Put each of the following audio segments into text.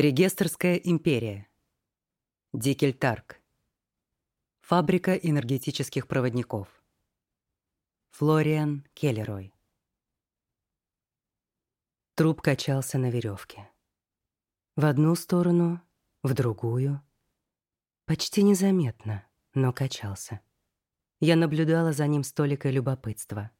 Регестерская империя. Дикельтарк. Фабрика энергетических проводников. Флориан Келлерой. Труп качался на веревке. В одну сторону, в другую. Почти незаметно, но качался. Я наблюдала за ним с толикой любопытства.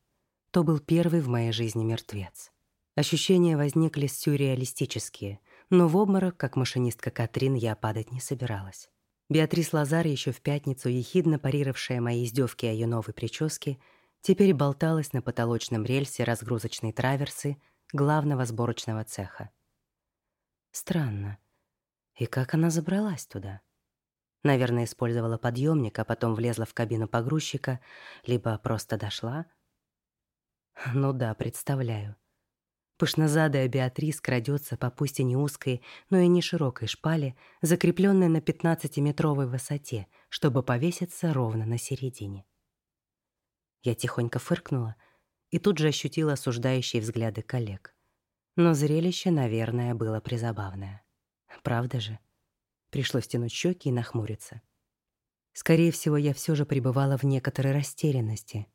То был первый в моей жизни мертвец. Ощущения возникли сюрреалистические, но в обморок, как машинистка Катрин, я падать не собиралась. Беатрис Лазар, еще в пятницу ехидно парировавшая мои издевки о ее новой прическе, теперь болталась на потолочном рельсе разгрузочной траверсы главного сборочного цеха. Странно. И как она забралась туда? Наверное, использовала подъемник, а потом влезла в кабину погрузчика, либо просто дошла. Ну да, представляю. Пышнозадая Беатрис крадется по пусть и не узкой, но и не широкой шпале, закрепленной на 15-метровой высоте, чтобы повеситься ровно на середине. Я тихонько фыркнула и тут же ощутила осуждающие взгляды коллег. Но зрелище, наверное, было призабавное. Правда же? Пришлось тянуть щеки и нахмуриться. Скорее всего, я все же пребывала в некоторой растерянности.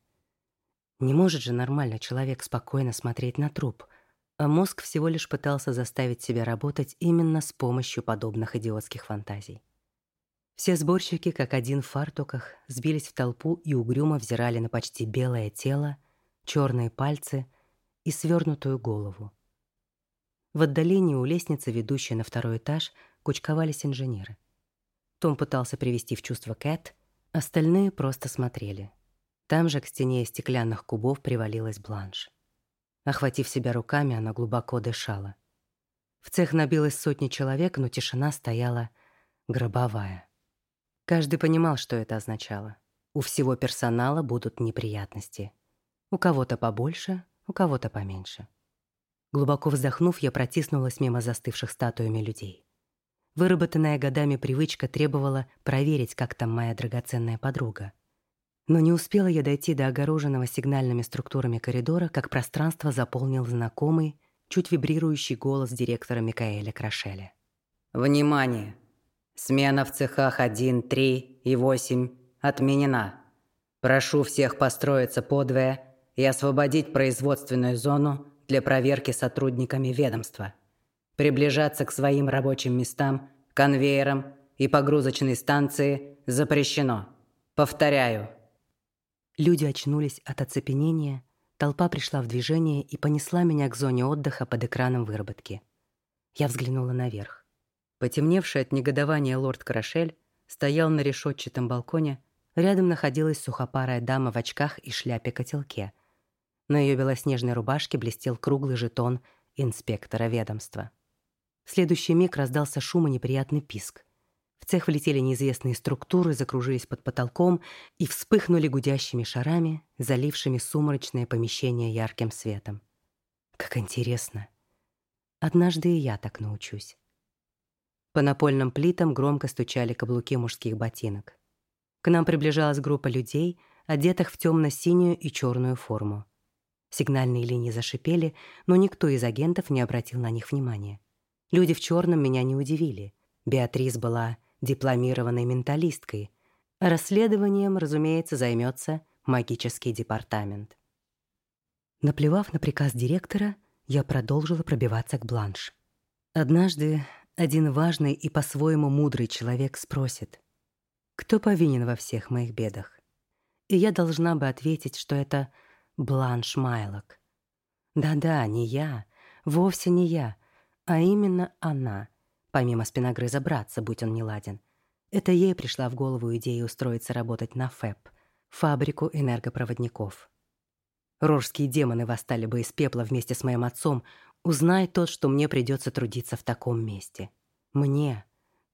Не может же нормально человек спокойно смотреть на труп, а мозг всего лишь пытался заставить себя работать именно с помощью подобных идиотских фантазий. Все сборщики, как один в фартуках, сбились в толпу и угрюмо взирали на почти белое тело, черные пальцы и свернутую голову. В отдалении у лестницы, ведущей на второй этаж, кучковались инженеры. Том пытался привести в чувство Кэт, остальные просто смотрели. Там же к стене из стеклянных кубов привалилась Бланш. Охватив себя руками, она глубоко дышала. В цех набилось сотни человек, но тишина стояла гробовая. Каждый понимал, что это означало. У всего персонала будут неприятности. У кого-то побольше, у кого-то поменьше. Глубоко вздохнув, я протиснулась мимо застывших статуями людей. Выработанная годами привычка требовала проверить, как там моя драгоценная подруга. Но не успела я дойти до огороженного сигнальными структурами коридора, как пространство заполнил знакомый, чуть вибрирующий голос директора Микаэля Крашеля. «Внимание! Смена в цехах 1, 3 и 8 отменена. Прошу всех построиться подвое и освободить производственную зону для проверки сотрудниками ведомства. Приближаться к своим рабочим местам, конвейерам и погрузочной станции запрещено. Повторяю. Люди очнулись от оцепенения, толпа пришла в движение и понесла меня к зоне отдыха под экраном выработки. Я взглянула наверх. Потемневший от негодования лорд Карашель стоял на решетчатом балконе, рядом находилась сухопарая дама в очках и шляпе-котелке — на ее белоснежной рубашке блестел круглый жетон инспектора ведомства. В следующий миг раздался шум и неприятный писк. В цех влетели неизвестные структуры, закружились под потолком и вспыхнули гудящими шарами, залившими сумрачное помещение ярким светом. Как интересно. Однажды и я так научусь. По напольным плитам громко стучали каблуки мужских ботинок. К нам приближалась группа людей, одетых в темно-синюю и черную форму. Сигнальные линии зашипели, но никто из агентов не обратил на них внимания. Люди в черном меня не удивили. Беатрис была дипломированной менталисткой, расследованием, разумеется, займется магический департамент. Наплевав на приказ директора, я продолжила пробиваться к Бланш. Однажды один важный и по-своему мудрый человек спросит, кто повинен во всех моих бедах? И я должна бы ответить, что это Бланш Майлок. Да-да, не я, вовсе не я, а именно она, помимо спиногрыза братца, будь он неладен. Это ей пришла в голову идея устроиться работать на ФЭП, фабрику энергопроводников. Рожские демоны восстали бы из пепла вместе с моим отцом, узнай тот, что мне придется трудиться в таком месте. Мне,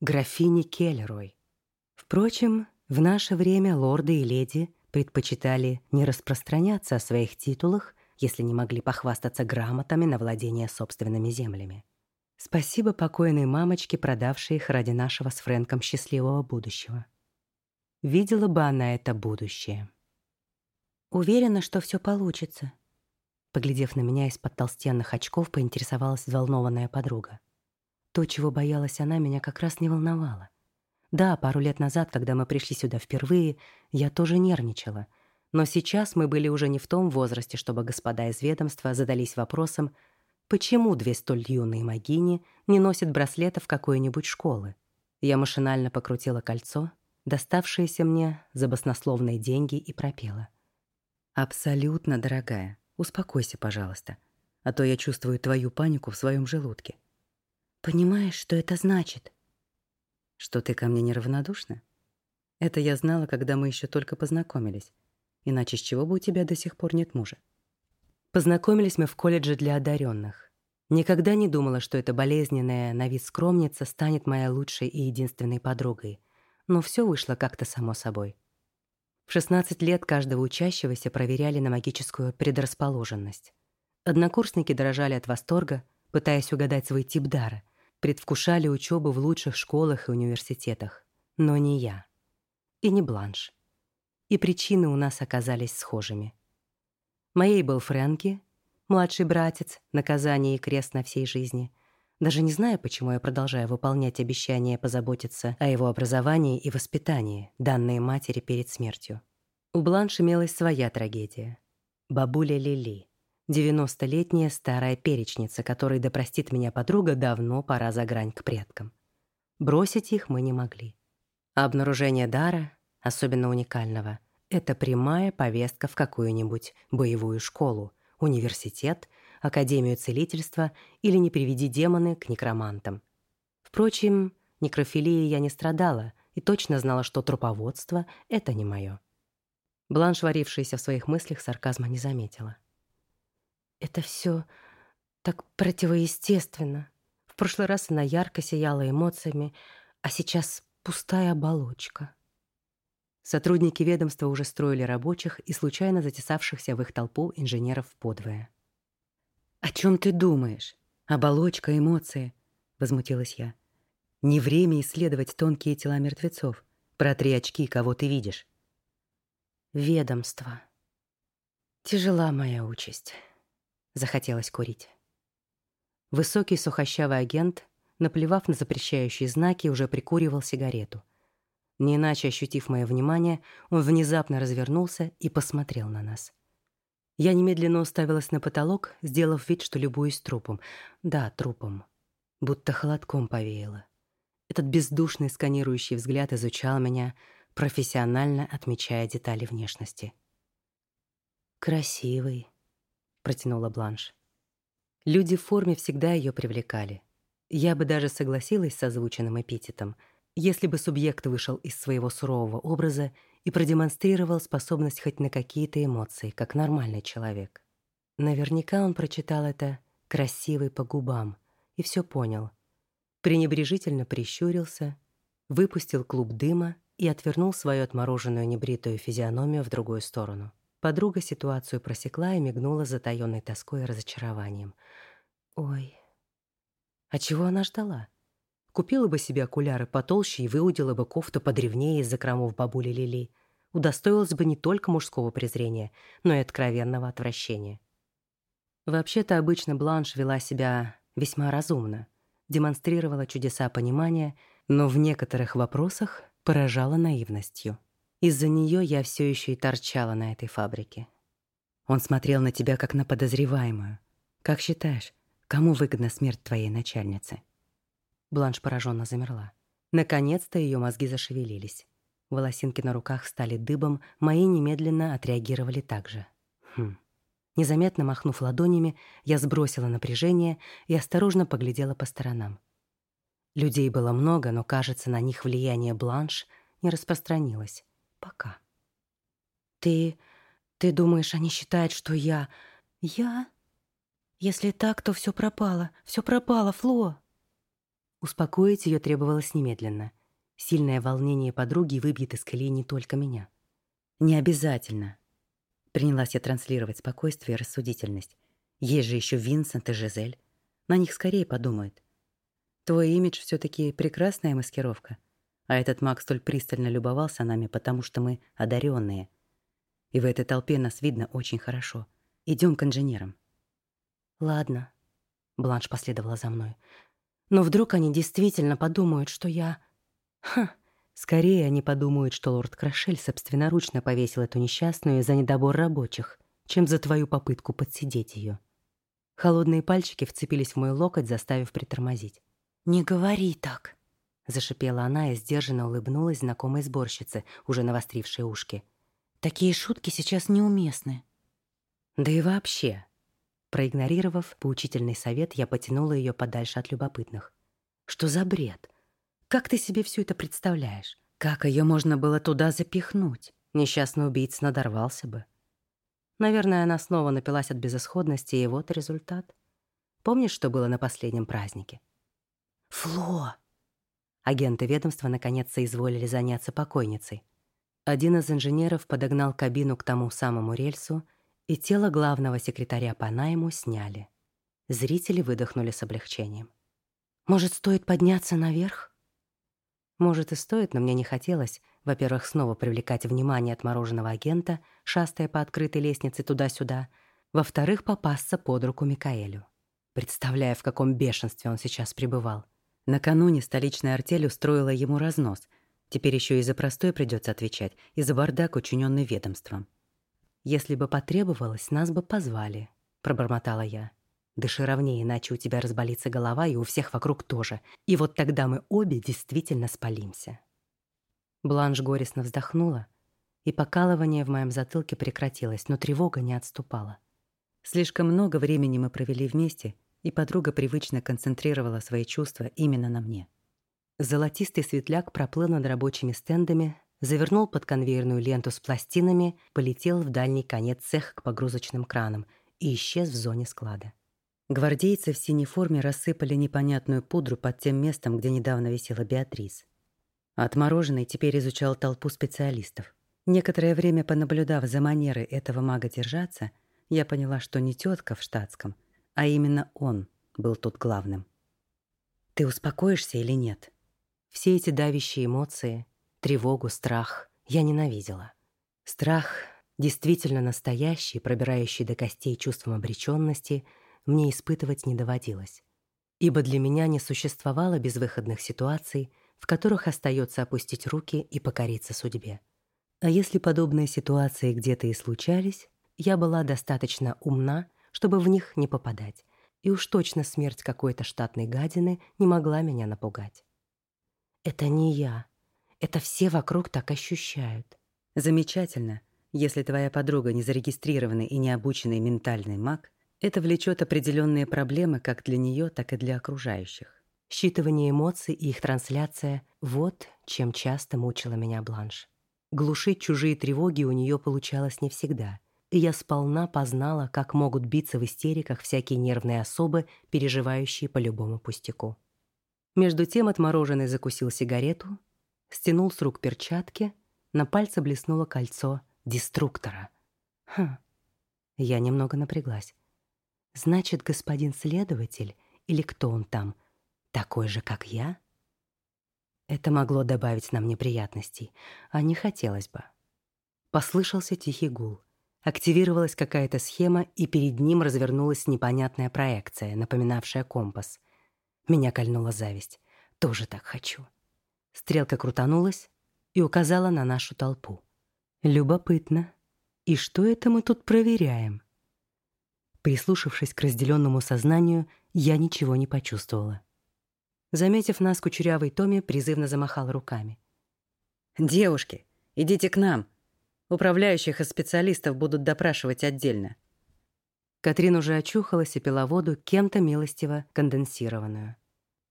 графине Келлерой. Впрочем, в наше время лорды и леди предпочитали не распространяться о своих титулах, если не могли похвастаться грамотами на владение собственными землями. Спасибо покойной мамочке, продавшей их ради нашего с Фрэнком счастливого будущего. Видела бы она это будущее. Уверена, что все получится. Поглядев на меня из-под толстенных очков, поинтересовалась взволнованная подруга. То, чего боялась она, меня как раз не волновало. Да, пару лет назад, когда мы пришли сюда впервые, я тоже нервничала. Но сейчас мы были уже не в том возрасте, чтобы господа из ведомства задались вопросом, почему две столь юные магини не носят браслетов какой-нибудь школы. Я машинально покрутила кольцо, доставшееся мне за баснословные деньги, и пропела. «Абсолютно, дорогая, успокойся, пожалуйста, а то я чувствую твою панику в своем желудке». «Понимаешь, что это значит?» Что ты ко мне неравнодушна? Это я знала, когда мы еще только познакомились. Иначе с чего бы у тебя до сих пор нет мужа? Познакомились мы в колледже для одаренных. Никогда не думала, что эта болезненная на вид скромница станет моей лучшей и единственной подругой. Но все вышло как-то само собой. В 16 лет каждого учащегося проверяли на магическую предрасположенность. Однокурсники дрожали от восторга, пытаясь угадать свой тип дара, предвкушали учебу в лучших школах и университетах. Но не я. И не Бланш. И причины у нас оказались схожими. Моей был Фрэнки, младший братец, наказание и крест на всей жизни. Даже не знаю, почему я продолжаю выполнять обещание позаботиться о его образовании и воспитании, данные матери перед смертью. У Бланш имелась своя трагедия. Бабуля Лили. Девяностолетняя старая перечница, которой да меня подруга, давно пора за грань к предкам. Бросить их мы не могли. А обнаружение дара, особенно уникального, это прямая повестка в какую-нибудь боевую школу, университет, академию целительства или, не приведи демоны, к некромантам. Впрочем, некрофилией я не страдала и точно знала, что труповодство — это не мое. Бланш, варившаяся в своих мыслях, сарказма не заметила. Это все так противоестественно. В прошлый раз она ярко сияла эмоциями, а сейчас пустая оболочка. Сотрудники ведомства уже строили рабочих и случайно затесавшихся в их толпу инженеров подвое. «О чем ты думаешь? Оболочка, эмоции?» — возмутилась я. «Не время исследовать тонкие тела мертвецов. Протри очки, кого ты видишь». «Ведомство. Тяжела моя участь». Захотелось курить. Высокий сухощавый агент, наплевав на запрещающие знаки, уже прикуривал сигарету. Не иначе ощутив мое внимание, он внезапно развернулся и посмотрел на нас. Я немедленно уставилась на потолок, сделав вид, что любуюсь трупом. Да, трупом. Будто холодком повеяло. Этот бездушный сканирующий взгляд изучал меня, профессионально отмечая детали внешности. «Красивый», протянула Бланш. Люди в форме всегда ее привлекали. Я бы даже согласилась с озвученным эпитетом, если бы субъект вышел из своего сурового образа и продемонстрировал способность хоть на какие-то эмоции, как нормальный человек. Наверняка он прочитал это красивый по губам и все понял. Пренебрежительно прищурился, выпустил клуб дыма и отвернул свою отмороженную небритую физиономию в другую сторону. Подруга ситуацию просекла и мигнула затаённой тоской и разочарованием. Ой. А чего она ждала? Купила бы себе окуляры потолще и выудила бы кофту подревнее из закромов бабули Лили. Удостоилась бы не только мужского презрения, но и откровенного отвращения. Вообще-то обычно Бланш вела себя весьма разумно, демонстрировала чудеса понимания, но в некоторых вопросах поражала наивностью. Из-за нее я все еще и торчала на этой фабрике. Он смотрел на тебя как на подозреваемую. Как считаешь, кому выгодна смерть твоей начальницы? Бланш пораженно замерла. Наконец-то ее мозги зашевелились. Волосинки на руках стали дыбом, мои немедленно отреагировали так же. Хм. Незаметно махнув ладонями, я сбросила напряжение и осторожно поглядела по сторонам. Людей было много, но, кажется, на них влияние Бланш не распространилось. Пока. Ты... ты думаешь, они считают, что я... Я? Если так, то все пропало. Все пропало, Фло. Успокоить ее требовалось немедленно. Сильное волнение подруги выбьет из колеи не только меня. Не обязательно. Принялась я транслировать спокойствие и рассудительность. Есть же еще Винсент и Жизель. На них скорее подумают. Твой имидж все таки прекрасная маскировка — а этот маг столь пристально любовался нами, потому что мы одаренные. И в этой толпе нас видно очень хорошо. Идем к инженерам. Ладно. Бланш последовала за мной. Но вдруг они действительно подумают, что я... Ха, скорее они подумают, что лорд Крашель собственноручно повесил эту несчастную за недобор рабочих, чем за твою попытку подсидеть ее. Холодные пальчики вцепились в мой локоть, заставив притормозить. «Не говори так», — зашипела она и сдержанно улыбнулась знакомой сборщице, уже навострившей ушки. «Такие шутки сейчас неуместны». «Да и вообще». Проигнорировав поучительный совет, я потянула ее подальше от любопытных. «Что за бред? Как ты себе все это представляешь? Как ее можно было туда запихнуть? Несчастный убийца надорвался бы». Наверное, она снова напилась от безысходности, и вот результат. Помнишь, что было на последнем празднике? «Фло!» Агенты ведомства наконец соизволили заняться покойницей. Один из инженеров подогнал кабину к тому самому рельсу, и тело главного секретаря по найму сняли. Зрители выдохнули с облегчением. «Может, стоит подняться наверх?» Может, и стоит, но мне не хотелось, во-первых, снова привлекать внимание отмороженного агента, шастая по открытой лестнице туда-сюда, во-вторых, попасться под руку Микаэлю. Представляя, в каком бешенстве он сейчас пребывал. Накануне столичная артель устроила ему разнос. Теперь еще и за простой придется отвечать, и за бардак, учиненный ведомством. «Если бы потребовалось, нас бы позвали», — пробормотала я. «Дыши ровнее, иначе у тебя разболится голова, и у всех вокруг тоже. И вот тогда мы обе действительно спалимся». Бланш горестно вздохнула, и покалывание в моем затылке прекратилось, но тревога не отступала. Слишком много времени мы провели вместе — и подруга привычно концентрировала свои чувства именно на мне. Золотистый светляк проплыл над рабочими стендами, завернул под конвейерную ленту с пластинами, полетел в дальний конец цеха к погрузочным кранам и исчез в зоне склада. Гвардейцы в синей форме рассыпали непонятную пудру под тем местом, где недавно висела Беатрис. Отмороженный теперь изучал толпу специалистов. Некоторое время понаблюдав за манерой этого мага держаться, я поняла, что не тетка в штатском — а именно он был тут главным. Ты успокоишься или нет? Все эти давящие эмоции, тревогу, страх я ненавидела. Страх, действительно настоящий, пробирающий до костей чувством обреченности, мне испытывать не доводилось. Ибо для меня не существовало безвыходных ситуаций, в которых остается опустить руки и покориться судьбе. А если подобные ситуации где-то и случались, я была достаточно умна, чтобы в них не попадать. И уж точно смерть какой-то штатной гадины не могла меня напугать. Это не я. Это все вокруг так ощущают. Замечательно. Если твоя подруга не зарегистрированный и не обученный ментальный маг, это влечет определенные проблемы как для нее, так и для окружающих. Считывание эмоций и их трансляция — вот чем часто мучила меня Бланш. Глушить чужие тревоги у нее получалось не всегда — и я сполна познала, как могут биться в истериках всякие нервные особы, переживающие по любому пустяку. Между тем отмороженный закусил сигарету, стянул с рук перчатки, на пальце блеснуло кольцо деструктора. Хм, я немного напряглась. Значит, господин следователь, или кто он там, такой же, как я? Это могло добавить нам неприятностей, а не хотелось бы. Послышался тихий гул — Активировалась какая-то схема, и перед ним развернулась непонятная проекция, напоминавшая компас. Меня кольнула зависть. Тоже так хочу. Стрелка крутанулась и указала на нашу толпу. Любопытно. И что это мы тут проверяем? Прислушавшись к разделенному сознанию, я ничего не почувствовала. Заметив нас, кучерявый Томми призывно замахал руками. «Девушки, идите к нам!» Управляющих и специалистов будут допрашивать отдельно. Катрин уже очухалась и пила воду, кем-то милостиво конденсированную.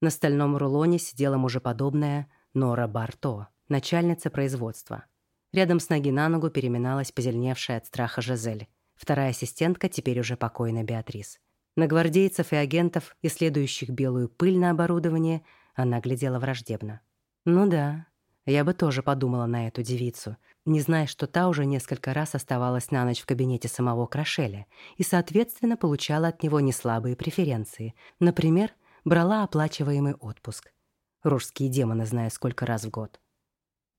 На стальном рулоне сидела мужеподобная Нора Барто, начальница производства. Рядом с ноги на ногу переминалась позеленевшая от страха Жизель. Вторая ассистентка, теперь уже покойная Беатрис. На гвардейцев и агентов, исследующих белую пыль на оборудование, она глядела враждебно. Ну да, я бы тоже подумала на эту девицу, не зная, что та уже несколько раз оставалась на ночь в кабинете самого Крашеля и, соответственно, получала от него неслабые преференции. Например, брала оплачиваемый отпуск. Ружские демоны знаю сколько раз в год.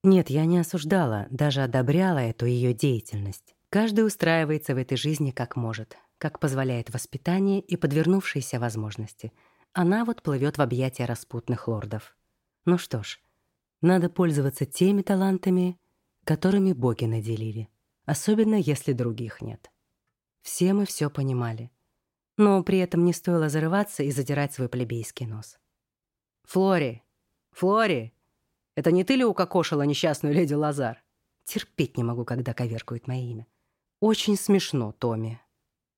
Нет, я не осуждала, даже одобряла эту ее деятельность. Каждый устраивается в этой жизни как может, как позволяет воспитание и подвернувшиеся возможности. она вот плывет в объятия распутных лордов. Ну что ж, надо пользоваться теми талантами, которыми боги наделили, особенно если других нет. Все мы все понимали, но при этом не стоило зарываться и задирать свой плебейский нос. «Флори! Флори! Это не ты ли укокошила несчастную леди Лазар?» Терпеть не могу, когда коверкают мое имя. Очень смешно, Томми.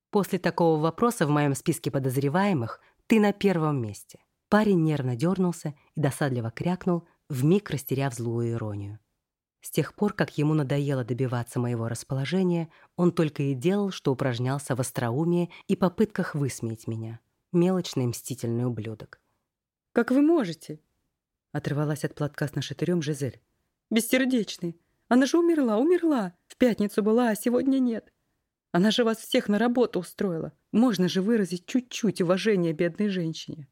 После такого вопроса в моем списке подозреваемых ты на первом месте. Парень нервно дернулся и досадливо крякнул, вмиг растеряв злую иронию. С тех пор, как ему надоело добиваться моего расположения, он только и делал, что упражнялся в остроумии и попытках высмеять меня. Мелочный мстительный ублюдок. «Как вы можете?» Отрывалась от платка с нашатырем Жизель. «Бессердечный. Она же умерла, умерла. В пятницу была, а сегодня нет. Она же вас всех на работу устроила. Можно же выразить чуть-чуть уважения бедной женщине».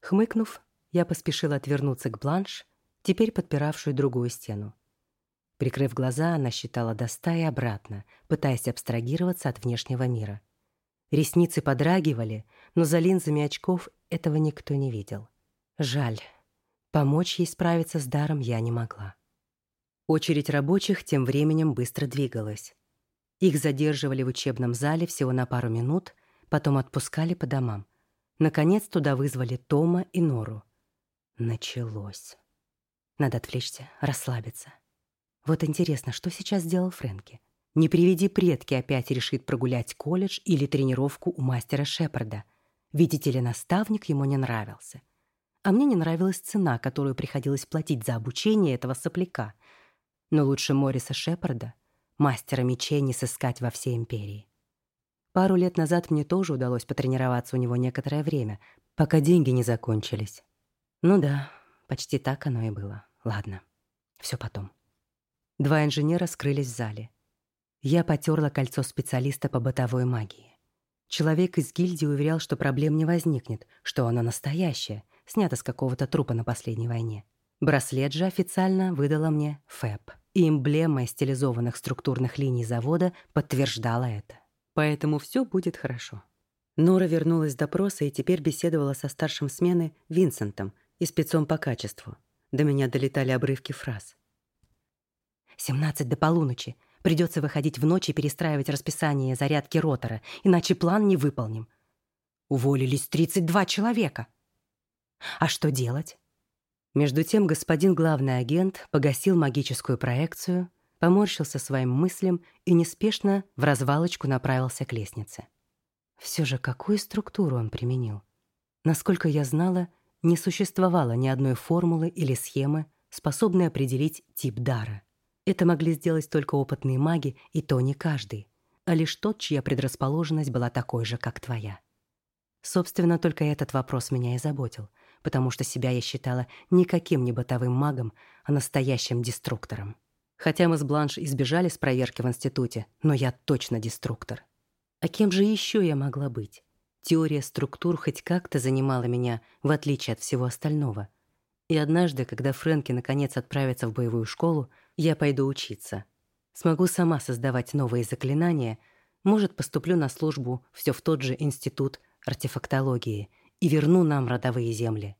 Хмыкнув, я поспешила отвернуться к Бланш, теперь подпиравшую другую стену. Прикрыв глаза, она считала до ста и обратно, пытаясь абстрагироваться от внешнего мира. Ресницы подрагивали, но за линзами очков этого никто не видел. Жаль. Помочь ей справиться с даром я не могла. Очередь рабочих тем временем быстро двигалась. Их задерживали в учебном зале всего на пару минут, потом отпускали по домам. Наконец туда вызвали Тома и Нору. Началось. Надо отвлечься, расслабиться. Вот интересно, что сейчас сделал Фрэнки? Не приведи предки опять решит прогулять колледж или тренировку у мастера Шепарда. Видите ли, наставник ему не нравился. А мне не нравилась цена, которую приходилось платить за обучение этого сопляка — но лучше Мориса Шепарда, мастера мечей, не сыскать во всей империи. Пару лет назад мне тоже удалось потренироваться у него некоторое время, пока деньги не закончились. Ну да, почти так оно и было. Ладно, все потом. Два инженера скрылись в зале. Я потерла кольцо специалиста по бытовой магии. Человек из гильдии уверял, что проблем не возникнет, что оно настоящее, снято с какого-то трупа на последней войне. Браслет же официально выдала мне ФЭП, и эмблема стилизованных структурных линий завода подтверждала это. Поэтому все будет хорошо. Нора вернулась с допроса и теперь беседовала со старшим смены Винсентом и спецом по качеству. До меня долетали обрывки фраз. «Семнадцать до полуночи. Придется выходить в ночь и перестраивать расписание зарядки ротора, иначе план не выполним. Уволились тридцать два человека. А что делать? Между тем господин главный агент погасил магическую проекцию, поморщился своим мыслям и неспешно в развалочку направился к лестнице. Все же какую структуру он применил? Насколько я знала, не существовало ни одной формулы или схемы, способной определить тип дара. Это могли сделать только опытные маги, и то не каждый, а лишь тот, чья предрасположенность была такой же, как твоя. Собственно, только этот вопрос меня и заботил — потому что себя я считала никаким не бытовым магом, а настоящим деструктором. Хотя мы с Бланш избежали с проверки в институте, но я точно деструктор. А кем же еще я могла быть? Теория структур хоть как-то занимала меня, в отличие от всего остального. И однажды, когда Фрэнки наконец отправится в боевую школу, я пойду учиться. Смогу сама создавать новые заклинания, может, поступлю на службу все в тот же институт артефактологии — и верну нам родовые земли.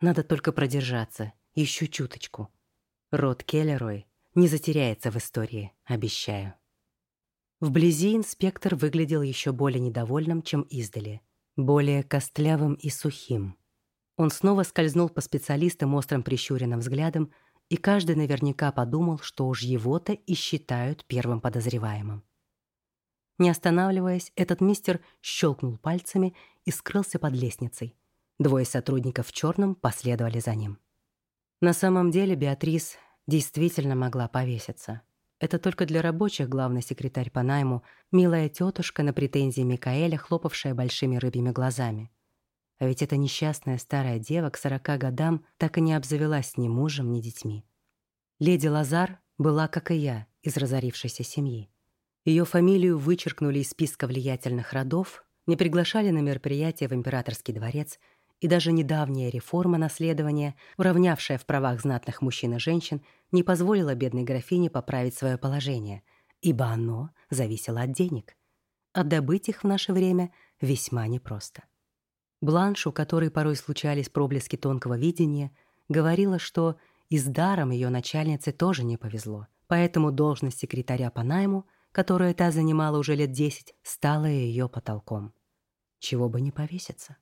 Надо только продержаться, еще чуточку. Род Келлерой не затеряется в истории, обещаю. Вблизи инспектор выглядел еще более недовольным, чем издали, более костлявым и сухим. Он снова скользнул по специалистам острым прищуренным взглядом, и каждый наверняка подумал, что уж его-то и считают первым подозреваемым. Не останавливаясь, этот мистер щелкнул пальцами и скрылся под лестницей. Двое сотрудников в черном последовали за ним. На самом деле Беатрис действительно могла повеситься. Это только для рабочих главный секретарь по найму, милая тетушка на претензии Микаэля, хлопавшая большими рыбьими глазами. А ведь эта несчастная старая дева к сорока годам так и не обзавелась ни мужем, ни детьми. Леди Лазар была, как и я, из разорившейся семьи. Ее фамилию вычеркнули из списка влиятельных родов, не приглашали на мероприятия в императорский дворец, и даже недавняя реформа наследования, уравнявшая в правах знатных мужчин и женщин, не позволила бедной графине поправить свое положение, ибо оно зависело от денег. А добыть их в наше время весьма непросто. Бланш, у которой порой случались проблески тонкого видения, говорила, что и с даром ее начальнице тоже не повезло, поэтому должность секретаря по найму, которую та занимала уже лет десять, стала ее потолком. Чего бы не повеситься.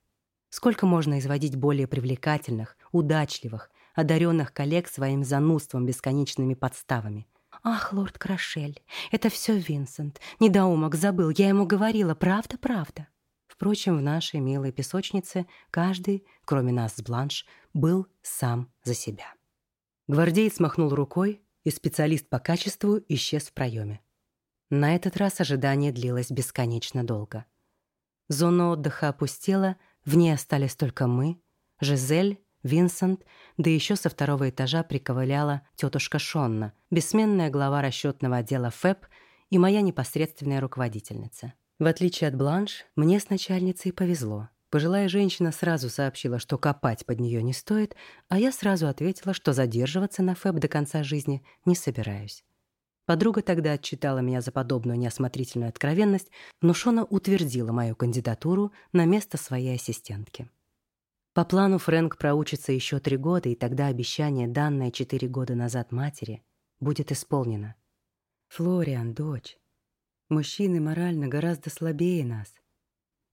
Сколько можно изводить более привлекательных, удачливых, одаренных коллег своим занудством бесконечными подставами? «Ах, лорд Крашель, это все Винсент. Недоумок забыл, я ему говорила, правда-правда». Впрочем, в нашей милой песочнице каждый, кроме нас с Бланш, был сам за себя. Гвардеец махнул рукой, и специалист по качеству исчез в проеме. На этот раз ожидание длилось бесконечно долго. Зона отдыха опустела, в ней остались только мы, Жизель, Винсент, да еще со второго этажа приковыляла тетушка Шонна, бессменная глава расчетного отдела ФЭП и моя непосредственная руководительница. В отличие от Бланш, мне с начальницей повезло. Пожилая женщина сразу сообщила, что копать под нее не стоит, а я сразу ответила, что задерживаться на ФЭП до конца жизни не собираюсь. Подруга тогда отчитала меня за подобную неосмотрительную откровенность, но Шона утвердила мою кандидатуру на место своей ассистентки. По плану Фрэнк проучится еще три года, и тогда обещание, данное четыре года назад матери, будет исполнено. «Флориан, дочь, Мужчины морально гораздо слабее нас.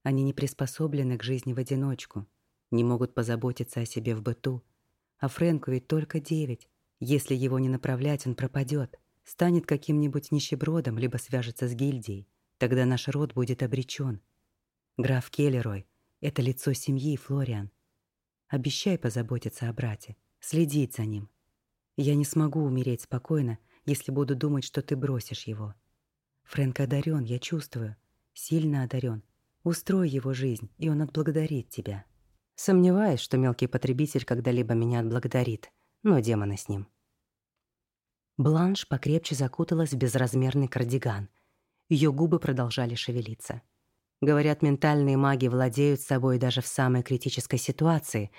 Они не приспособлены к жизни в одиночку, не могут позаботиться о себе в быту. А Фрэнку ведь только девять. Если его не направлять, он пропадет, станет каким-нибудь нищебродом, либо свяжется с гильдией. Тогда наш род будет обречен. Граф Келлерой — это лицо семьи, Флориан. Обещай позаботиться о брате, следить за ним. Я не смогу умереть спокойно, если буду думать, что ты бросишь его. Фрэнк одарен, я чувствую. Сильно одарен. Устрой его жизнь, и он отблагодарит тебя. Сомневаюсь, что мелкий потребитель когда-либо меня отблагодарит, но демоны с ним. Бланш покрепче закуталась в безразмерный кардиган. Ее губы продолжали шевелиться. Говорят, ментальные маги владеют собой даже в самой критической ситуации,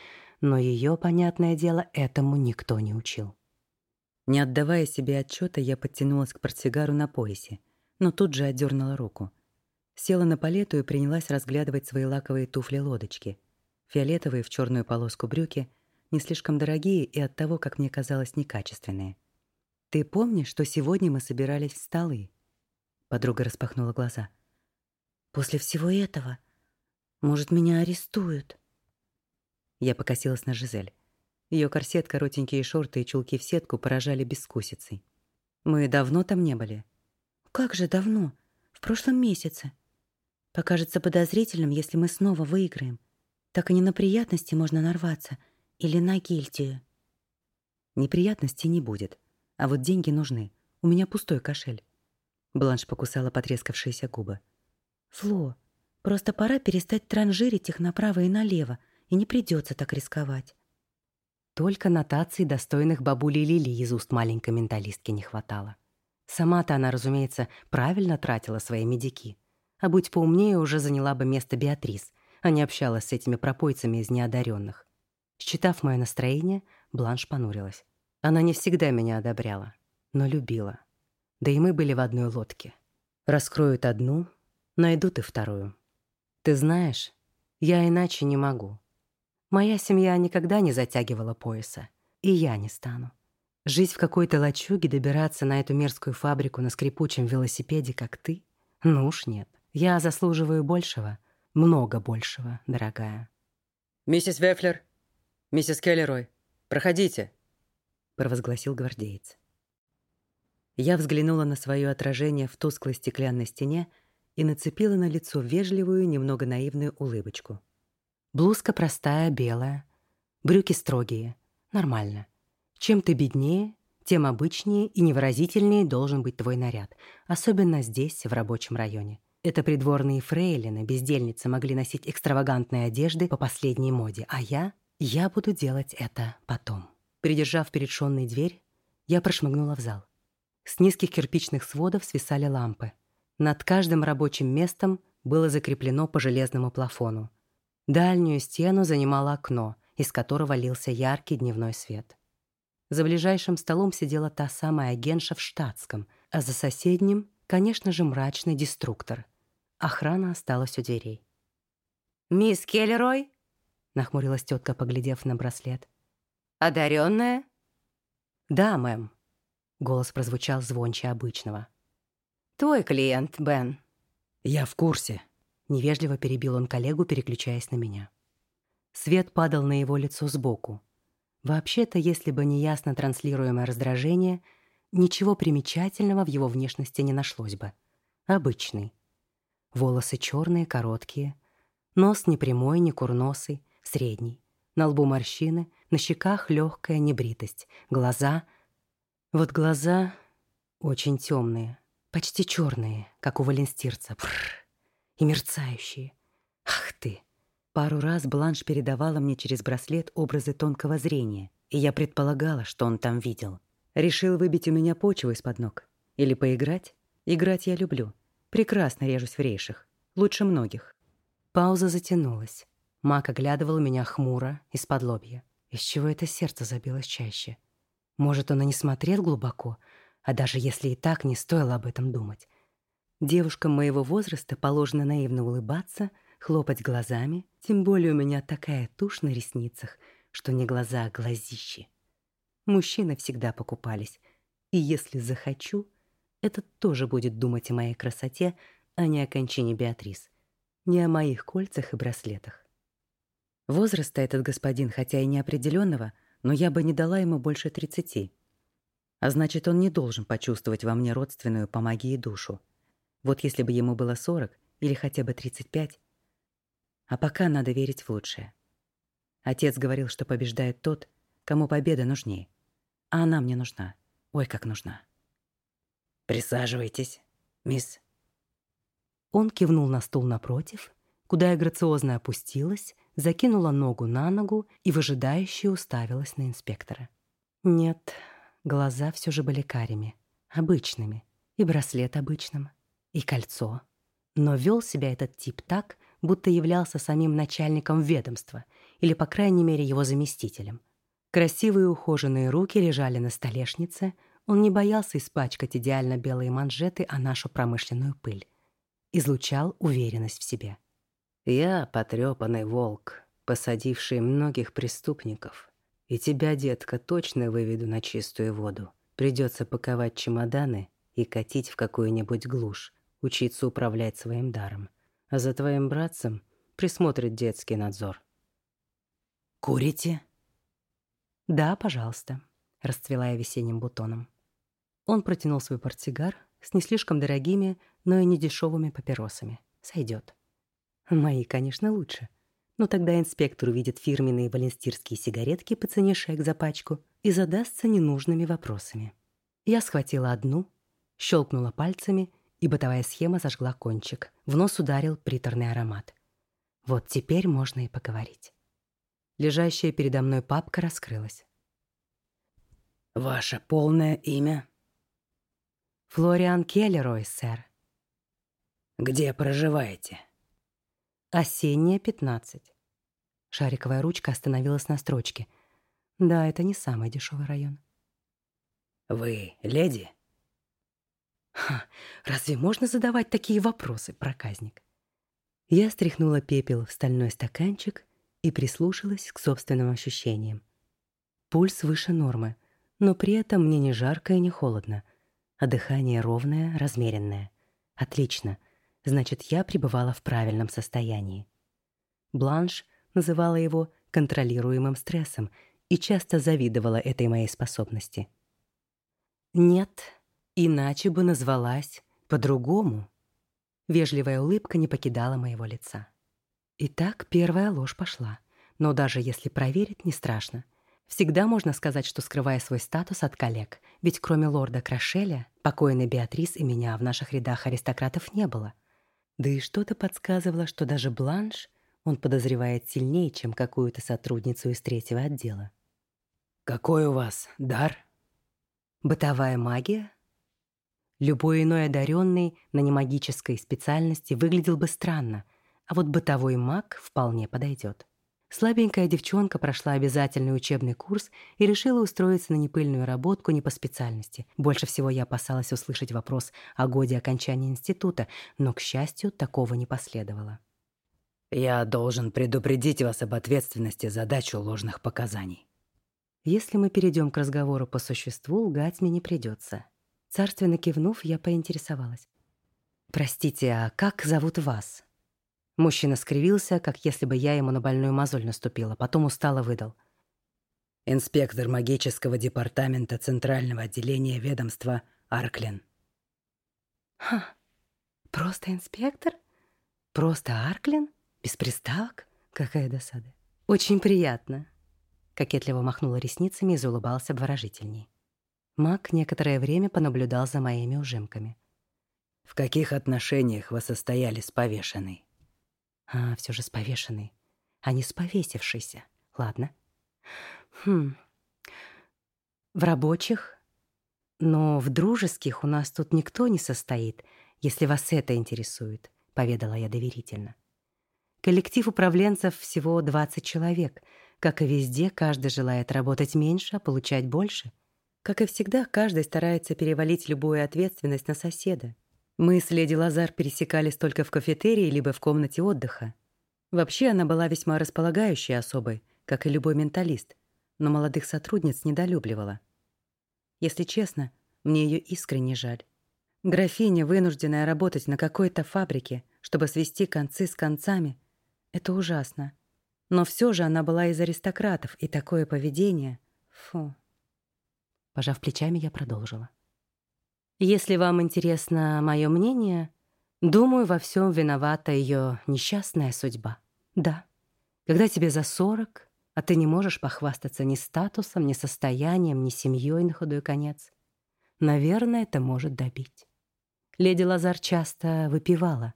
но ее, понятное дело, этому никто не учил. Не отдавая себе отчета, я подтянулась к портсигару на поясе — но тут же отдернула руку. Села на палету и принялась разглядывать свои лаковые туфли-лодочки. Фиолетовые в черную полоску брюки, не слишком дорогие и оттого, как мне казалось, некачественные. «Ты помнишь, что сегодня мы собирались в столы?» Подруга распахнула глаза. «После всего этого, может, меня арестуют?» Я покосилась на Жизель. Ее корсет, коротенькие шорты и чулки в сетку поражали бескусицей. «Мы давно там не были?» Как же давно? В прошлом месяце. Покажется подозрительным, если мы снова выиграем. Так и не на приятности можно нарваться. Или на гильдию. Неприятностей не будет. А вот деньги нужны. У меня пустой кошель. Бланш покусала потрескавшиеся губы. Фло, просто пора перестать транжирить их направо и налево, и не придется так рисковать. Только нотаций, достойных бабули Лили из уст маленькой менталистки не хватало. Сама-то она, разумеется, правильно тратила свои медики. А будь поумнее, уже заняла бы место Беатрис, а не общалась с этими пропойцами из неодаренных. Считав мое настроение, Бланш понурилась. Она не всегда меня одобряла, но любила. Да и мы были в одной лодке. Раскроют одну, найдут и вторую. Ты знаешь, я иначе не могу. Моя семья никогда не затягивала пояса, и я не стану. Жить в какой-то лачуге, добираться на эту мерзкую фабрику на скрипучем велосипеде, как ты? Ну уж нет. Я заслуживаю большего. Много большего, дорогая. «Миссис Вефлер, миссис Келлерой, проходите», — провозгласил гвардеец. Я взглянула на свое отражение в тусклой стеклянной стене и нацепила на лицо вежливую, немного наивную улыбочку. Блузка простая, белая, брюки строгие. Нормально. Чем ты беднее, тем обычнее и невыразительнее должен быть твой наряд, особенно здесь, в рабочем районе. Это придворные фрейлины, бездельницы могли носить экстравагантные одежды по последней моде, а я... я буду делать это потом. Придержав перед Шонной дверь, я прошмыгнула в зал. С низких кирпичных сводов свисали лампы. Над каждым рабочим местом было закреплено по железному плафону. Дальнюю стену занимало окно, из которого лился яркий дневной свет. За ближайшим столом сидела та самая агентша в штатском, а за соседним, конечно же, мрачный деструктор. Охрана осталась у дверей. «Мисс Келлерой, — нахмурилась тетка, поглядев на браслет. «Одаренная?» «Да, мэм», — голос прозвучал звонче обычного. «Твой клиент, Бен». «Я в курсе», — невежливо перебил он коллегу, переключаясь на меня. Свет падал на его лицо сбоку. Вообще-то, если бы не ясно транслируемое раздражение, ничего примечательного в его внешности не нашлось бы. Обычный. Волосы черные, короткие. Нос не прямой, не курносый, средний. На лбу морщины, на щеках легкая небритость. Глаза... Вот глаза очень темные, почти черные, как у валенстирца. Бррр. И мерцающие. Ах ты! Пару раз Бланш передавала мне через браслет образы тонкого зрения, и я предполагала, что он там видел. Решил выбить у меня почву из-под ног. Или поиграть? Играть я люблю. Прекрасно режусь в рейшах. Лучше многих. Пауза затянулась. Мак оглядывал меня хмуро, из-под лобья. Из чего это сердце забилось чаще? Может, он и не смотрел глубоко, а даже если и так, не стоило об этом думать. Девушкам моего возраста положено наивно улыбаться — хлопать глазами, тем более у меня такая тушь на ресницах, что не глаза, а глазищи. Мужчины всегда покупались, и если захочу, этот тоже будет думать о моей красоте, а не о кончине Беатрис, не о моих кольцах и браслетах. Возраста этот господин, хотя и неопределенного, но я бы не дала ему больше тридцати. А значит, он не должен почувствовать во мне родственную по магии душу. Вот если бы ему было сорок или хотя бы тридцать пять, а пока надо верить в лучшее. Отец говорил, что побеждает тот, кому победа нужнее. А она мне нужна. Ой, как нужна. «Присаживайтесь, мисс». Он кивнул на стул напротив, куда я грациозно опустилась, закинула ногу на ногу и выжидающе уставилась на инспектора. Нет, глаза все же были карими, обычными, и браслет обычным, и кольцо. Но вел себя этот тип так, будто являлся самим начальником ведомства или, по крайней мере, его заместителем. Красивые ухоженные руки лежали на столешнице, он не боялся испачкать идеально белые манжеты о нашу промышленную пыль. Излучал уверенность в себе. «Я потрепанный волк, посадивший многих преступников. И тебя, детка, точно выведу на чистую воду. Придется паковать чемоданы и катить в какую-нибудь глушь, учиться управлять своим даром а за твоим братцем присмотрит детский надзор. «Курите?» «Да, пожалуйста», — расцвела я весенним бутоном. Он протянул свой портсигар с не слишком дорогими, но и не дешевыми папиросами. Сойдет. Мои, конечно, лучше. Но тогда инспектор увидит фирменные валенстирские сигаретки по цене шек за пачку и задастся ненужными вопросами. Я схватила одну, щелкнула пальцами — и бытовая схема зажгла кончик. В нос ударил приторный аромат. Вот теперь можно и поговорить. Лежащая передо мной папка раскрылась. «Ваше полное имя?» «Флориан Келлерой, сэр». «Где проживаете?» «Осенняя, 15». Шариковая ручка остановилась на строчке. Да, это не самый дешевый район. «Вы леди?» Ха, разве можно задавать такие вопросы, проказник? Я стряхнула пепел в стальной стаканчик и прислушалась к собственным ощущениям. Пульс выше нормы, но при этом мне не жарко и не холодно, а дыхание ровное, размеренное. Отлично, значит, я пребывала в правильном состоянии. Бланш называла его контролируемым стрессом и часто завидовала этой моей способности. Нет, Иначе бы назвалась по-другому. Вежливая улыбка не покидала моего лица. Итак, первая ложь пошла. Но даже если проверить, не страшно. Всегда можно сказать, что скрывая свой статус от коллег, ведь кроме лорда Крашеля, покойной Беатрис и меня в наших рядах аристократов не было. Да и что-то подсказывало, что даже Бланш он подозревает сильнее, чем какую-то сотрудницу из третьего отдела. «Какой у вас дар?» «Бытовая магия?» Любой иной одаренный на немагической специальности выглядел бы странно, а вот бытовой маг вполне подойдет. Слабенькая девчонка прошла обязательный учебный курс и решила устроиться на непыльную работку не по специальности. Больше всего я опасалась услышать вопрос о годе окончания института, но, к счастью, такого не последовало. Я должен предупредить вас об ответственности за дачу ложных показаний. Если мы перейдем к разговору по существу, лгать мне не придется. Царственно кивнув, я поинтересовалась. «Простите, а как зовут вас?» Мужчина скривился, как если бы я ему на больную мозоль наступила, потом устало выдал. «Инспектор магического департамента Центрального отделения ведомства Арклин». «Ха, просто инспектор? Просто Арклин? Без приставок? Какая досада. Очень приятно». Кокетливо махнула ресницами и заулыбался обворожительней. Мак некоторое время понаблюдал за моими ужимками. В каких отношениях вы состояли с повешенной? А, все же с повешенной, а не с повесившейся. Ладно. Хм. В рабочих? Но в дружеских у нас тут никто не состоит, если вас это интересует, поведала я доверительно. Коллектив управленцев всего 20 человек. Как и везде, каждый желает работать меньше, а получать больше. Как и всегда, каждый старается перевалить любую ответственность на соседа. Мы с леди Лазар пересекались только в кафетерии либо в комнате отдыха. Вообще она была весьма располагающей особой, как и любой менталист, но молодых сотрудниц недолюбливала. Если честно, мне ее искренне жаль. Графиня, вынужденная работать на какой-то фабрике, чтобы свести концы с концами, это ужасно. Но все же она была из аристократов, и такое поведение... Фу. Пожав плечами, я продолжила. Если вам интересно мое мнение, думаю, во всем виновата ее несчастная судьба. Да, когда тебе за сорок, а ты не можешь похвастаться ни статусом, ни состоянием, ни семьей на худой конец, наверное, это может добить. Леди Лазар часто выпивала.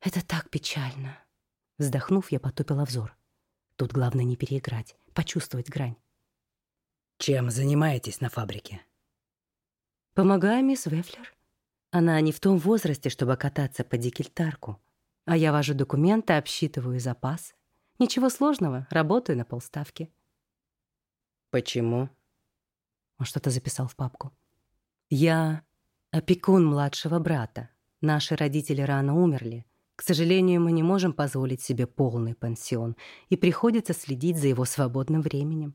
Это так печально. Вздохнув, я потупила взор. Тут главное не переиграть, почувствовать грань. Чем занимаетесь на фабрике? «Помогаю мисс Вефлер. Она не в том возрасте, чтобы кататься по дикельтарку. А я вожу документы, обсчитываю запас. Ничего сложного, работаю на полставки». «Почему?» Он что-то записал в папку. «Я опекун младшего брата. Наши родители рано умерли. К сожалению, мы не можем позволить себе полный пансион, и приходится следить за его свободным временем.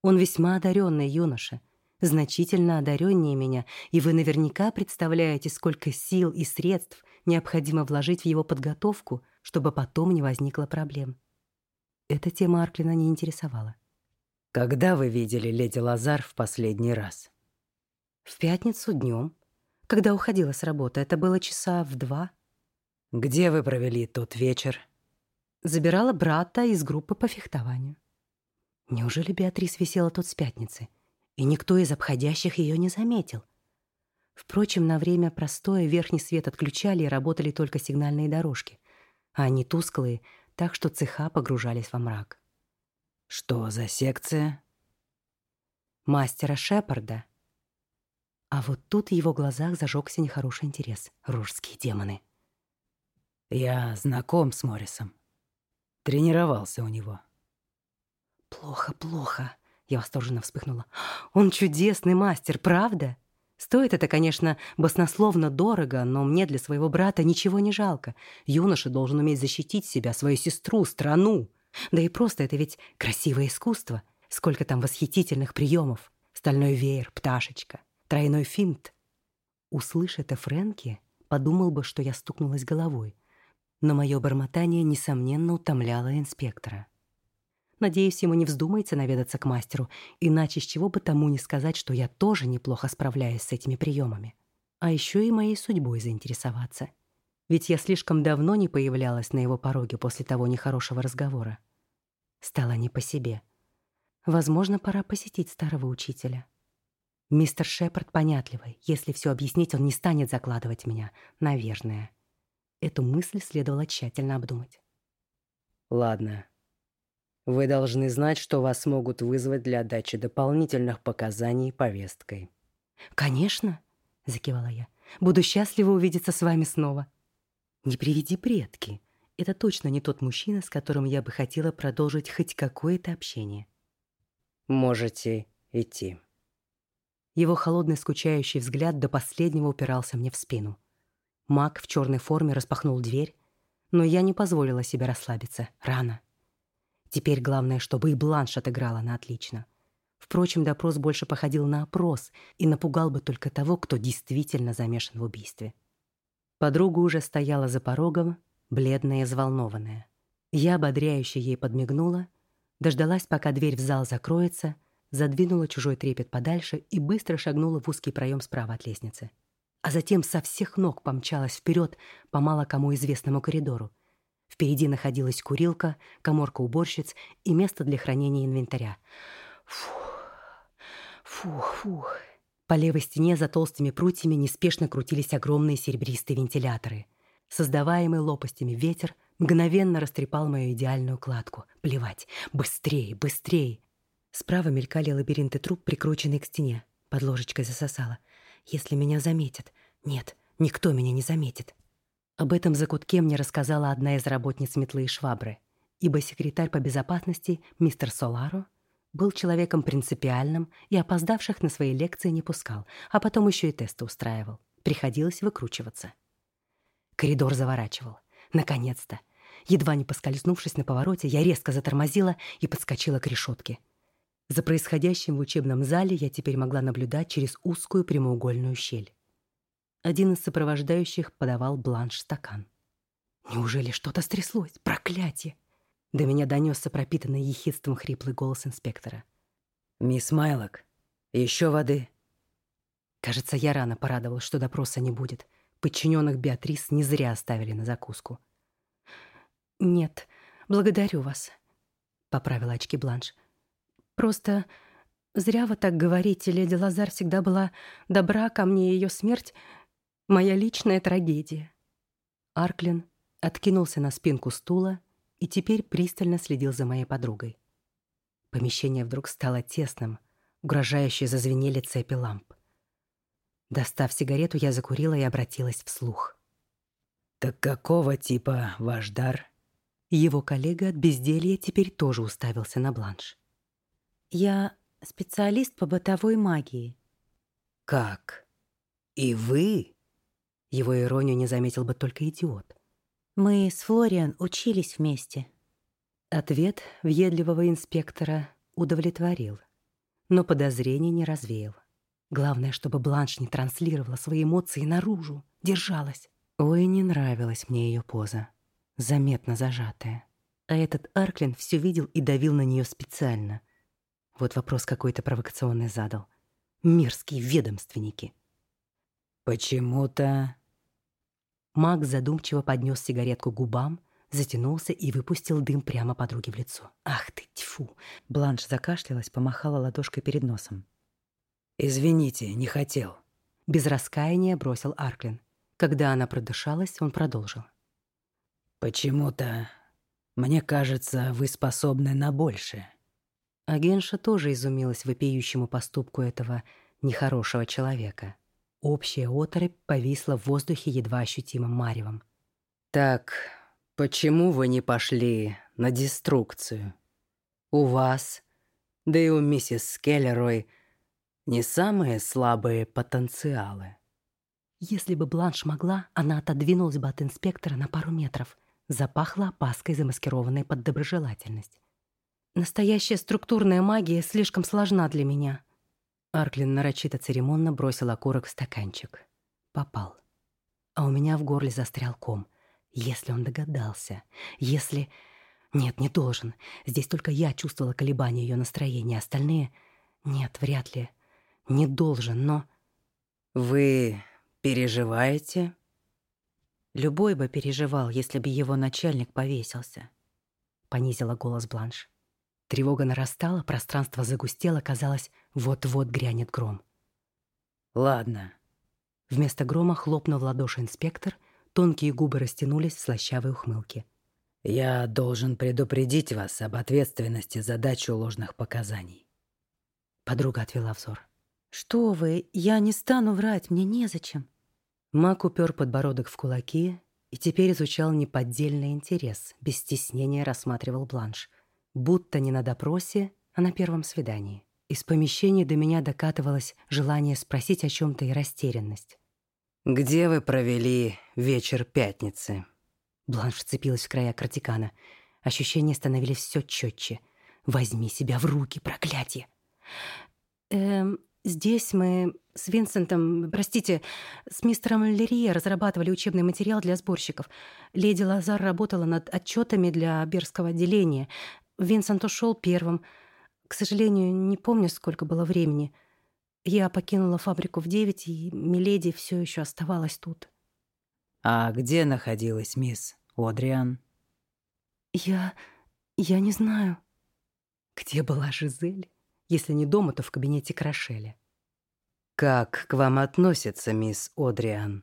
Он весьма одаренный юноша — значительно одареннее меня, и вы наверняка представляете, сколько сил и средств необходимо вложить в его подготовку, чтобы потом не возникло проблем. Эта тема Арклина не интересовала. «Когда вы видели леди Лазар в последний раз?» «В пятницу днем, когда уходила с работы. Это было часа в два». «Где вы провели тот вечер?» Забирала брата из группы по фехтованию. Неужели Беатрис висела тут с пятницы? И никто из обходящих ее не заметил. Впрочем, на время простое верхний свет отключали и работали только сигнальные дорожки, а они тусклые, так что цеха погружались во мрак. «Что за секция?» «Мастера Шепарда». А вот тут в его глазах зажегся нехороший интерес. Ружские демоны. «Я знаком с Моррисом. Тренировался у него». «Плохо, плохо», я восторженно вспыхнула. «Он чудесный мастер, правда? Стоит это, конечно, баснословно дорого, но мне для своего брата ничего не жалко. Юноша должен уметь защитить себя, свою сестру, страну. Да и просто это ведь красивое искусство. Сколько там восхитительных приемов. Стальной веер, пташечка, тройной финт. Услышь это Фрэнки, подумал бы, что я стукнулась головой. Но мое бормотание, несомненно, утомляло инспектора. Надеюсь, ему не вздумается наведаться к мастеру, иначе с чего бы тому не сказать, что я тоже неплохо справляюсь с этими приемами. А еще и моей судьбой заинтересоваться. Ведь я слишком давно не появлялась на его пороге после того нехорошего разговора. Стало не по себе. Возможно, пора посетить старого учителя. Мистер Шепард понятливый. Если все объяснить, он не станет закладывать меня. Наверное. Эту мысль следовало тщательно обдумать. «Ладно, вы должны знать, что вас могут вызвать для дачи дополнительных показаний повесткой. «Конечно», — закивала я. «Буду счастлива увидеться с вами снова». «Не приведи предки. Это точно не тот мужчина, с которым я бы хотела продолжить хоть какое-то общение». «Можете идти». Его холодный скучающий взгляд до последнего упирался мне в спину. Маг в черной форме распахнул дверь. Но я не позволила себе расслабиться. Рано. Теперь главное, чтобы и Бланш отыграла на отлично. Впрочем, допрос больше походил на опрос и напугал бы только того, кто действительно замешан в убийстве. Подруга уже стояла за порогом, бледная и взволнованная. Я ободряюще ей подмигнула, дождалась, пока дверь в зал закроется, задвинула чужой трепет подальше и быстро шагнула в узкий проем справа от лестницы. А затем со всех ног помчалась вперед по мало кому известному коридору. Впереди находилась курилка, коморка уборщиц и место для хранения инвентаря. Фух, фух, фух. По левой стене за толстыми прутьями неспешно крутились огромные серебристые вентиляторы. Создаваемый лопастями ветер мгновенно растрепал мою идеальную кладку. Плевать. Быстрее, быстрее. Справа мелькали лабиринты труб, прикрученные к стене. Под ложечкой засосала. Если меня заметят. Нет, никто меня не заметит. Об этом закутке мне рассказала одна из работниц метлы и швабры, ибо секретарь по безопасности, мистер Соларо, был человеком принципиальным и опоздавших на свои лекции не пускал, а потом еще и тесты устраивал. Приходилось выкручиваться. Коридор заворачивал. Наконец-то. Едва не поскользнувшись на повороте, я резко затормозила и подскочила к решетке. За происходящим в учебном зале я теперь могла наблюдать через узкую прямоугольную щель. Один из сопровождающих подавал бланш стакан. Неужели что-то стряслось? Проклятие! До меня донесся пропитанный ехидством хриплый голос инспектора. «Мисс Майлок, еще воды?» Кажется, я рано порадовалась, что допроса не будет. Подчиненных Беатрис не зря оставили на закуску. «Нет, благодарю вас», — поправила очки Бланш. «Просто зря вы так говорите. Леди Лазар всегда была добра ко мне, и ее смерть — моя личная трагедия». Арклин откинулся на спинку стула и теперь пристально следил за моей подругой. Помещение вдруг стало тесным, угрожающе зазвенели цепи ламп. Достав сигарету, я закурила и обратилась вслух. «Так какого типа ваш дар?» Его коллега от безделья теперь тоже уставился на бланш. «Я специалист по бытовой магии». «Как? И вы?» Его иронию не заметил бы только идиот. Мы с Флориан учились вместе. Ответ въедливого инспектора удовлетворил, но подозрения не развеял. Главное, чтобы Бланш не транслировала свои эмоции наружу, держалась. Ой, не нравилась мне ее поза, заметно зажатая. А этот Арклин все видел и давил на нее специально. Вот вопрос какой-то провокационный задал. Мирские ведомственники. «Почему-то Маг задумчиво поднес сигаретку к губам, затянулся и выпустил дым прямо подруге в лицо. «Ах ты, тьфу!» Бланш закашлялась, помахала ладошкой перед носом. «Извините, не хотел». Без раскаяния бросил Арклин. Когда она продышалась, он продолжил. «Почему-то, мне кажется, вы способны на большее». Агенша тоже изумилась вопиющему поступку этого нехорошего человека. Общая оторопь повисла в воздухе едва ощутимым маревом. «Так, почему вы не пошли на деструкцию? У вас, да и у миссис Скеллерой, не самые слабые потенциалы». Если бы Бланш могла, она отодвинулась бы от инспектора на пару метров. Запахла опаской, замаскированной под доброжелательность. «Настоящая структурная магия слишком сложна для меня», Арклин нарочито церемонно бросил окурок в стаканчик. Попал. А у меня в горле застрял ком. Если он догадался. Если... Нет, не должен. Здесь только я чувствовала колебания ее настроения. Остальные... Нет, вряд ли. Не должен, но... «Вы переживаете?» Любой бы переживал, если бы его начальник повесился. Понизила голос Бланш. Тревога нарастала, пространство загустело, казалось, вот-вот грянет гром. «Ладно». Вместо грома хлопнул в ладоши инспектор, тонкие губы растянулись в слащавой ухмылке. «Я должен предупредить вас об ответственности за дачу ложных показаний». Подруга отвела взор. «Что вы, я не стану врать, мне незачем». Мак упер подбородок в кулаки и теперь изучал неподдельный интерес, без стеснения рассматривал бланш — будто не на допросе, а на первом свидании. Из помещения до меня докатывалось желание спросить о чем-то и растерянность. «Где вы провели вечер пятницы?» Бланш вцепилась в края картикана. Ощущения становились все четче. «Возьми себя в руки, проклятие!» «Эм, здесь мы с Винсентом, простите, с мистером Лерье разрабатывали учебный материал для сборщиков. Леди Лазар работала над отчетами для Берского отделения. Винсент ушел первым. К сожалению, не помню, сколько было времени. Я покинула фабрику в девять, и Миледи все еще оставалась тут. «А где находилась мисс Одриан?» «Я... я не знаю». Где была Жизель? Если не дома, то в кабинете Крашеля. «Как к вам относится мисс Одриан?»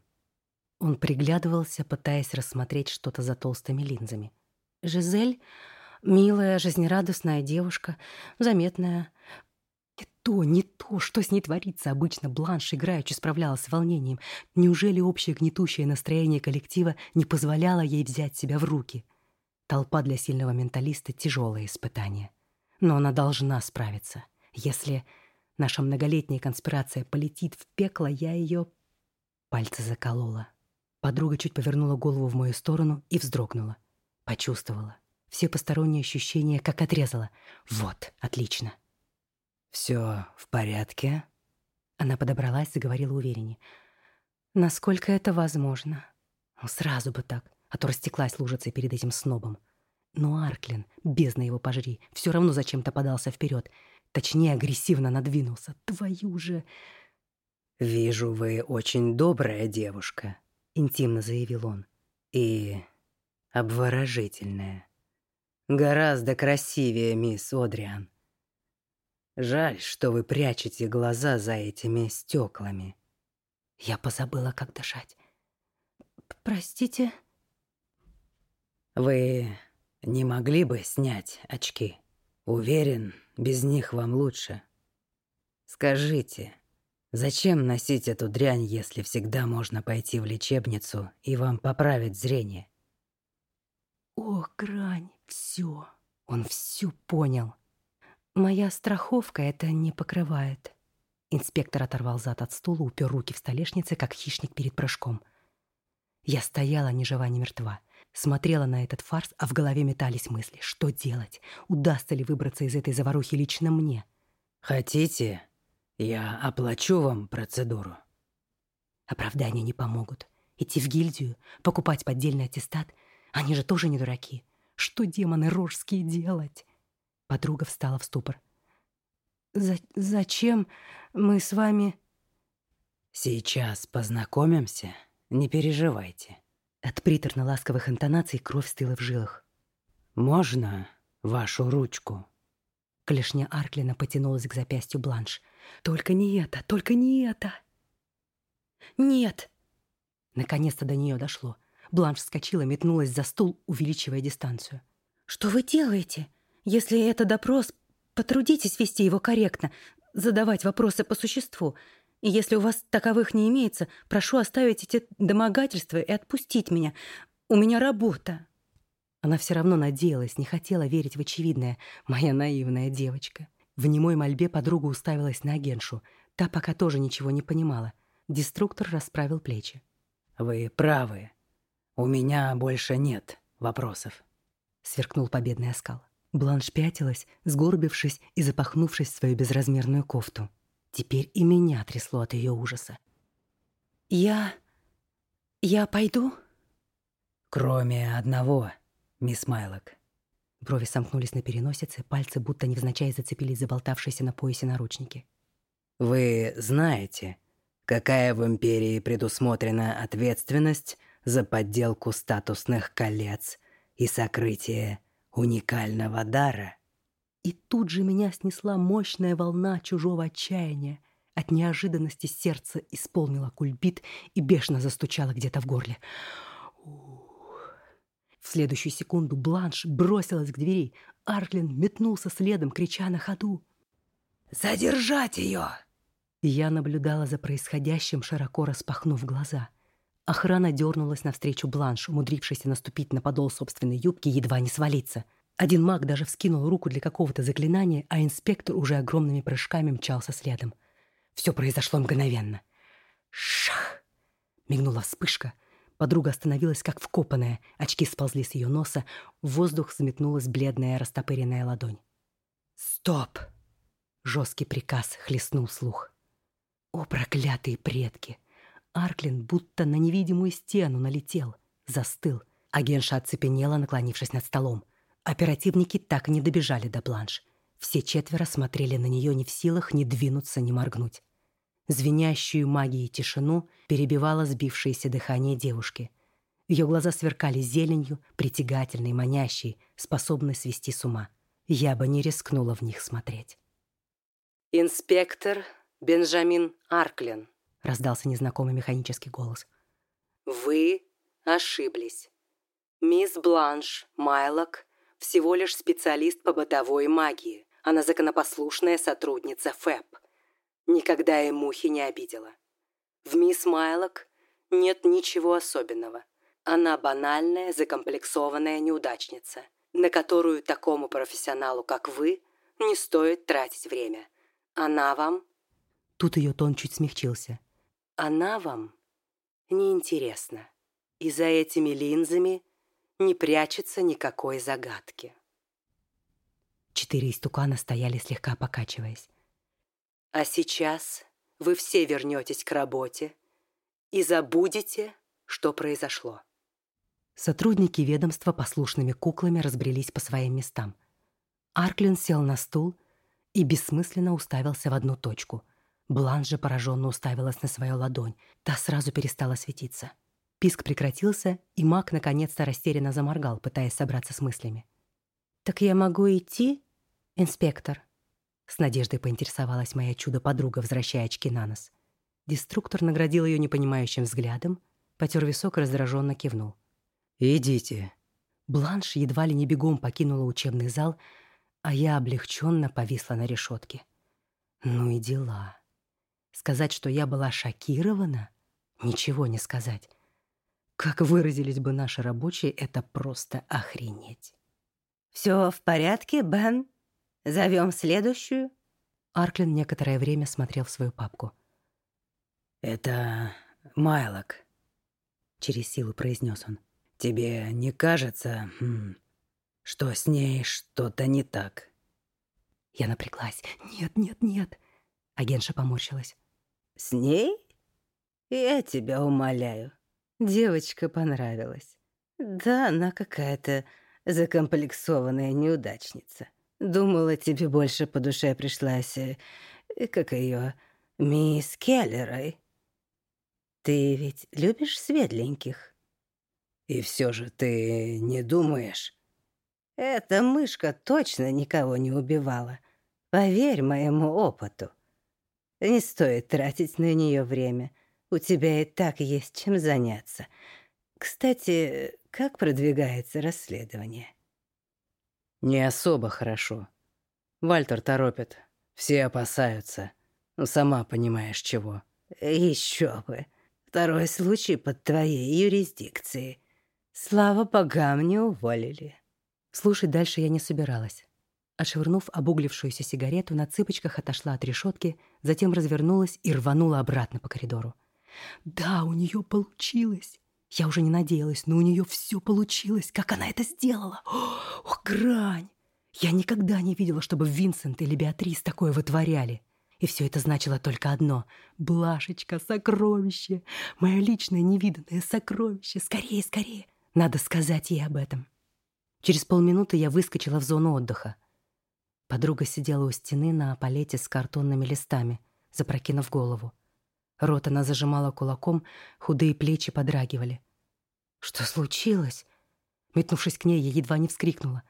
Он приглядывался, пытаясь рассмотреть что-то за толстыми линзами. «Жизель — милая, жизнерадостная девушка, заметная. Не то, не то, что с ней творится. Обычно Бланш играючи справлялась с волнением. Неужели общее гнетущее настроение коллектива не позволяло ей взять себя в руки? Толпа для сильного менталиста — тяжелое испытание. Но она должна справиться. Если наша многолетняя конспирация полетит в пекло, я ее... Пальцы заколола. Подруга чуть повернула голову в мою сторону и вздрогнула. Почувствовала. Все посторонние ощущения как отрезала. Вот, отлично. Все в порядке?» Она подобралась, и заговорила увереннее. «Насколько это возможно?» ну, Сразу бы так, а то растеклась лужицей перед этим снобом. Но Арклин, бездна его пожри, все равно зачем-то подался вперед. Точнее, агрессивно надвинулся. Твою же... «Вижу, вы очень добрая девушка», — интимно заявил он. «И обворожительная. Гораздо красивее мисс Одриан. Жаль, что вы прячете глаза за этими стеклами. Я позабыла, как дышать. Простите. Вы не могли бы снять очки? Уверен, без них вам лучше. Скажите, зачем носить эту дрянь, если всегда можно пойти в лечебницу и вам поправить зрение? Ох, грань, все. Он всю понял. «Моя страховка это не покрывает». Инспектор оторвал зад от стула, упер руки в столешнице, как хищник перед прыжком. Я стояла ни жива, ни мертва. Смотрела на этот фарс, а в голове метались мысли. Что делать? Удастся ли выбраться из этой заварухи лично мне? «Хотите, я оплачу вам процедуру?» Оправдания не помогут. Идти в гильдию, покупать поддельный аттестат. Они же тоже не дураки. Что демоны рожские делать? Подруга встала в ступор. За «Зачем мы с вами...» «Сейчас познакомимся, не переживайте». От приторно-ласковых интонаций кровь стыла в жилах. «Можно вашу ручку?» Клешня Арклина потянулась к запястью Бланш. «Только не это, только не это!» «Нет!» Наконец-то до нее дошло. Бланш вскочила, метнулась за стул, увеличивая дистанцию. «Что вы делаете?» Если это допрос, потрудитесь вести его корректно, задавать вопросы по существу. И если у вас таковых не имеется, прошу оставить эти домогательства и отпустить меня. У меня работа». Она все равно надеялась, не хотела верить в очевидное, моя наивная девочка. В немой мольбе подруга уставилась на агентшу. Та пока тоже ничего не понимала. Деструктор расправил плечи. «Вы правы. У меня больше нет вопросов», — сверкнул победный оскал. Бланш пятилась, сгорбившись и запахнувшись в свою безразмерную кофту. Теперь и меня трясло от ее ужаса. «Я... я пойду?» «Кроме одного, мисс Майлок». Брови сомкнулись на переносице, пальцы будто невзначай зацепились за болтавшиеся на поясе наручники. «Вы знаете, какая в Империи предусмотрена ответственность за подделку статусных колец и сокрытие уникального дара. И тут же меня снесла мощная волна чужого отчаяния. От неожиданности сердце исполнило кульбит и бешено застучало где-то в горле. Ух. В следующую секунду Бланш бросилась к двери. Арклин метнулся следом, крича на ходу. «Задержать ее!» Я наблюдала за происходящим, широко распахнув глаза. Охрана дернулась навстречу Бланш, умудрившейся наступить на подол собственной юбки, едва не свалиться. Один маг даже вскинул руку для какого-то заклинания, а инспектор уже огромными прыжками мчался следом. Все произошло мгновенно. Шах! Мигнула вспышка. Подруга остановилась, как вкопанная. Очки сползли с ее носа. В воздух взметнулась бледная растопыренная ладонь. «Стоп!» Жесткий приказ хлестнул слух. «О, проклятые предки!» Арклин будто на невидимую стену налетел, застыл. Агентша оцепенела, наклонившись над столом. Оперативники так и не добежали до бланш. Все четверо смотрели на нее не в силах ни двинуться, ни моргнуть. Звенящую магией тишину перебивало сбившееся дыхание девушки. Ее глаза сверкали зеленью, притягательной, манящей, способной свести с ума. Я бы не рискнула в них смотреть. «Инспектор Бенджамин Арклин», — раздался незнакомый механический голос. «Вы ошиблись. Мисс Бланш Майлок всего лишь специалист по бытовой магии. Она законопослушная сотрудница ФЭП. Никогда и мухи не обидела. В мисс Майлок нет ничего особенного. Она банальная, закомплексованная неудачница, на которую такому профессионалу, как вы, не стоит тратить время. Она вам... Тут ее тон чуть смягчился. Она вам неинтересна. И за этими линзами не прячется никакой загадки. Четыре истукана стояли, слегка покачиваясь. А сейчас вы все вернетесь к работе и забудете, что произошло. Сотрудники ведомства послушными куклами разбрелись по своим местам. Арклин сел на стул и бессмысленно уставился в одну точку. Бланш же пораженно уставилась на свою ладонь. Та сразу перестала светиться. Писк прекратился, и маг наконец-то растерянно заморгал, пытаясь собраться с мыслями. «Так я могу идти, инспектор?» С надеждой поинтересовалась моя чудо-подруга, возвращая очки на нос. Деструктор наградил ее непонимающим взглядом, потер висок и раздраженно кивнул. «Идите». Бланш едва ли не бегом покинула учебный зал, а я облегченно повисла на решетке. Ну и дела. Сказать, что я была шокирована? Ничего не сказать. Как выразились бы наши рабочие, это просто охренеть. «Все в порядке, Бен?» Зовем следующую?» Арклин некоторое время смотрел в свою папку. «Это Майлок», — через силу произнес он. «Тебе не кажется, хм, что с ней что-то не так?» Я напряглась. «Нет, нет, нет!» Агентша поморщилась. «С ней? Я тебя умоляю. Девочка понравилась. Да, она какая-то закомплексованная неудачница. Думала, тебе больше по душе пришлась, э, как ее, мисс Келлерой. Ты ведь любишь светленьких? И все же ты не думаешь? Эта мышка точно никого не убивала. Поверь моему опыту. Не стоит тратить на нее время. У тебя и так есть чем заняться. Кстати, как продвигается расследование? Не особо хорошо. Вальтер торопит. Все опасаются. Сама понимаешь, чего. Еще бы. Второй случай под твоей юрисдикцией. Слава богам, не уволили. Слушать дальше я не собиралась. Отшвырнув обуглившуюся сигарету, на цыпочках отошла от решетки, затем развернулась и рванула обратно по коридору. Да, у нее получилось. Я уже не надеялась, но у нее все получилось. Как она это сделала? Ох, грань! Я никогда не видела, чтобы Винсент или Беатрис такое вытворяли. И все это значило только одно. Блашечка, сокровище. Мое личное невиданное сокровище. Скорее, скорее. Надо сказать ей об этом. Через полминуты я выскочила в зону отдыха. Подруга сидела у стены на палете с картонными листами, запрокинув голову. Рот она зажимала кулаком, худые плечи подрагивали. «Что случилось?» Метнувшись к ней, я едва не вскрикнула.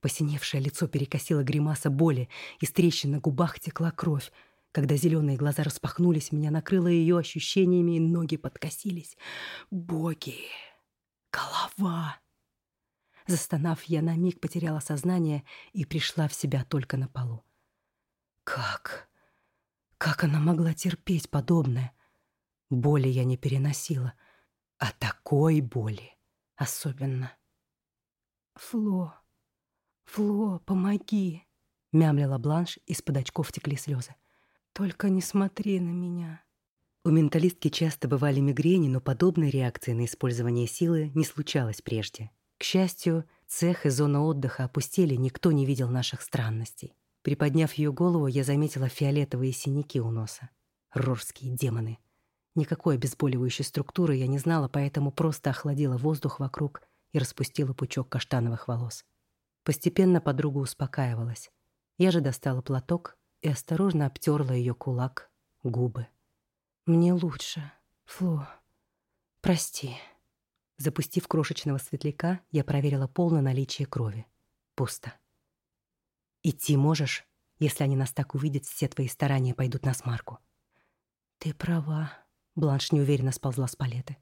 Посиневшее лицо перекосило гримаса боли, из трещин на губах текла кровь. Когда зеленые глаза распахнулись, меня накрыло ее ощущениями, и ноги подкосились. «Боги! Голова!» Застонав, я на миг потеряла сознание и пришла в себя только на полу. «Как?» Как она могла терпеть подобное? Боли я не переносила, а такой боли особенно. «Фло, Фло, помоги!» Мямлила Бланш, из-под очков текли слезы. «Только не смотри на меня!» У менталистки часто бывали мигрени, но подобной реакции на использование силы не случалось прежде. К счастью, цех и зона отдыха опустели, никто не видел наших странностей. Приподняв ее голову, я заметила фиолетовые синяки у носа. Рорские демоны. Никакой обезболивающей структуры я не знала, поэтому просто охладила воздух вокруг и распустила пучок каштановых волос. Постепенно подруга успокаивалась. Я же достала платок и осторожно обтерла ее кулак, губы. «Мне лучше, Фло. Прости». Запустив крошечного светляка, я проверила полное наличие крови. Пусто. «Идти можешь? Если они нас так увидят, все твои старания пойдут на смарку». «Ты права», — Бланш неуверенно сползла с палеты.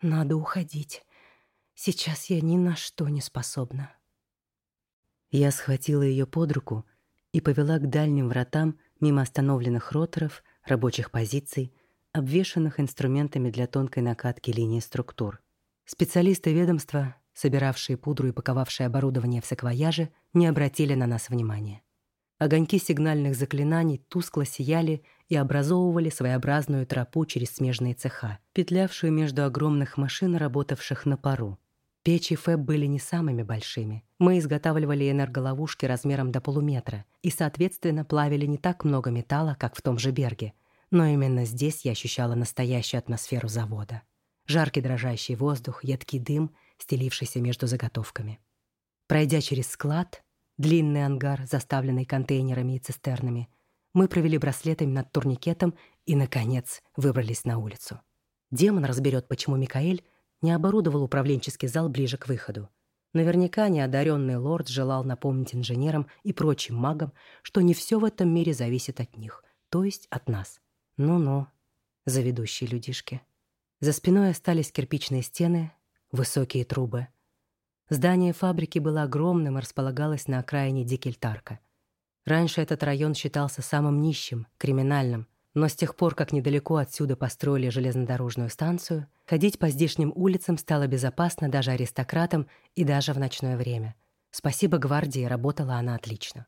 «Надо уходить. Сейчас я ни на что не способна». Я схватила ее под руку и повела к дальним вратам мимо остановленных роторов, рабочих позиций, обвешанных инструментами для тонкой накатки линии структур. Специалисты ведомства, собиравшие пудру и паковавшие оборудование в саквояже, не обратили на нас внимания. Огоньки сигнальных заклинаний тускло сияли и образовывали своеобразную тропу через смежные цеха, петлявшую между огромных машин, работавших на пару. Печи ФЭБ были не самыми большими. Мы изготавливали энерголовушки размером до полуметра и, соответственно, плавили не так много металла, как в том же Берге, но именно здесь я ощущала настоящую атмосферу завода. Жаркий дрожащий воздух, едкий дым, стелившийся между заготовками. Пройдя через склад, длинный ангар, заставленный контейнерами и цистернами, мы провели браслетами над турникетом и, наконец, выбрались на улицу. Демон разберет, почему Микаэль не оборудовал управленческий зал ближе к выходу. Наверняка неодаренный лорд желал напомнить инженерам и прочим магам, что не все в этом мире зависит от них, то есть от нас. Ну-ну, заведущие людишки. За спиной остались кирпичные стены, высокие трубы. Здание фабрики было огромным и располагалось на окраине Дикельтарка. Раньше этот район считался самым нищим, криминальным, но с тех пор, как недалеко отсюда построили железнодорожную станцию, ходить по здешним улицам стало безопасно даже аристократам и даже в ночное время. Спасибо гвардии, работала она отлично.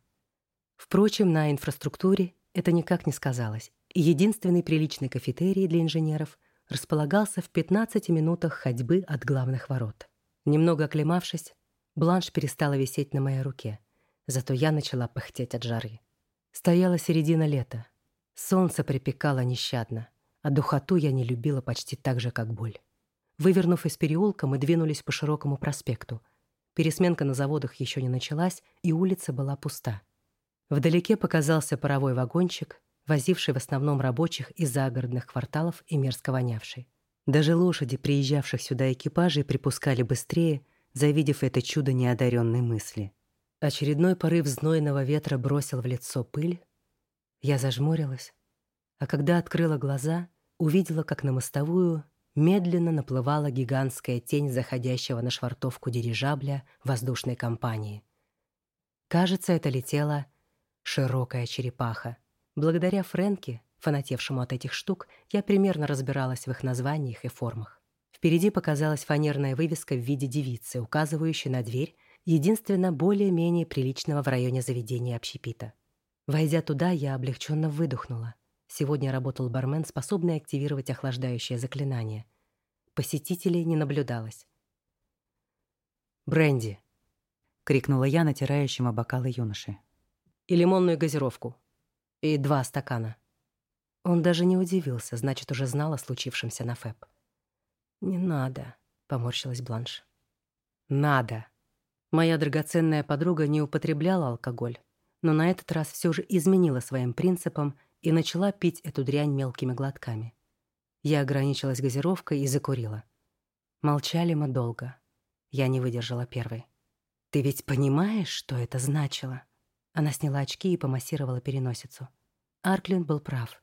Впрочем, на инфраструктуре это никак не сказалось единственный приличный кафетерий для инженеров располагался в 15 минутах ходьбы от главных ворот. Немного оклемавшись, бланш перестала висеть на моей руке, зато я начала пыхтеть от жары. Стояла середина лета. Солнце припекало нещадно, а духоту я не любила почти так же, как боль. Вывернув из переулка, мы двинулись по широкому проспекту. Пересменка на заводах еще не началась, и улица была пуста. Вдалеке показался паровой вагончик, возивший в основном рабочих из загородных кварталов и мерзко вонявший. Даже лошади, приезжавших сюда экипажей, припускали быстрее, завидев это чудо неодаренной мысли. Очередной порыв знойного ветра бросил в лицо пыль. Я зажмурилась, а когда открыла глаза, увидела, как на мостовую медленно наплывала гигантская тень заходящего на швартовку дирижабля воздушной компании. Кажется, это летела широкая черепаха. Благодаря Фрэнке, фанатевшему от этих штук, я примерно разбиралась в их названиях и формах. Впереди показалась фанерная вывеска в виде девицы, указывающая на дверь, единственно более-менее приличного в районе заведения общепита. Войдя туда, я облегченно выдохнула. Сегодня работал бармен, способный активировать охлаждающее заклинание. Посетителей не наблюдалось. «Бренди!» — крикнула я натирающему бокалы юноши. «И лимонную газировку», и два стакана. Он даже не удивился, значит, уже знал о случившемся на ФЭП. «Не надо», — поморщилась Бланш. «Надо». Моя драгоценная подруга не употребляла алкоголь, но на этот раз все же изменила своим принципам и начала пить эту дрянь мелкими глотками. Я ограничилась газировкой и закурила. Молчали мы долго. Я не выдержала первой. «Ты ведь понимаешь, что это значило?» Она сняла очки и помассировала переносицу. Арклин был прав.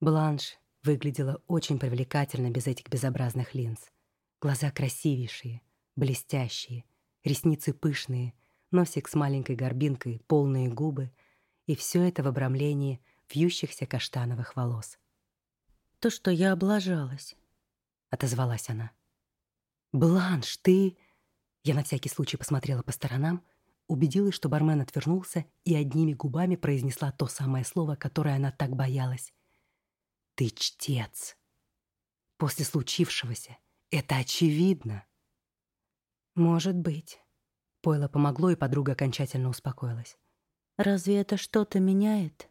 Бланш выглядела очень привлекательно без этих безобразных линз. Глаза красивейшие, блестящие, ресницы пышные, носик с маленькой горбинкой, полные губы, и все это в обрамлении вьющихся каштановых волос. «То, что я облажалась», — отозвалась она. «Бланш, ты...» Я на всякий случай посмотрела по сторонам, убедилась, что бармен отвернулся и одними губами произнесла то самое слово, которое она так боялась. «Ты чтец!» После случившегося это очевидно. Может быть. Пойло помогло, и подруга окончательно успокоилась. Разве это что-то меняет?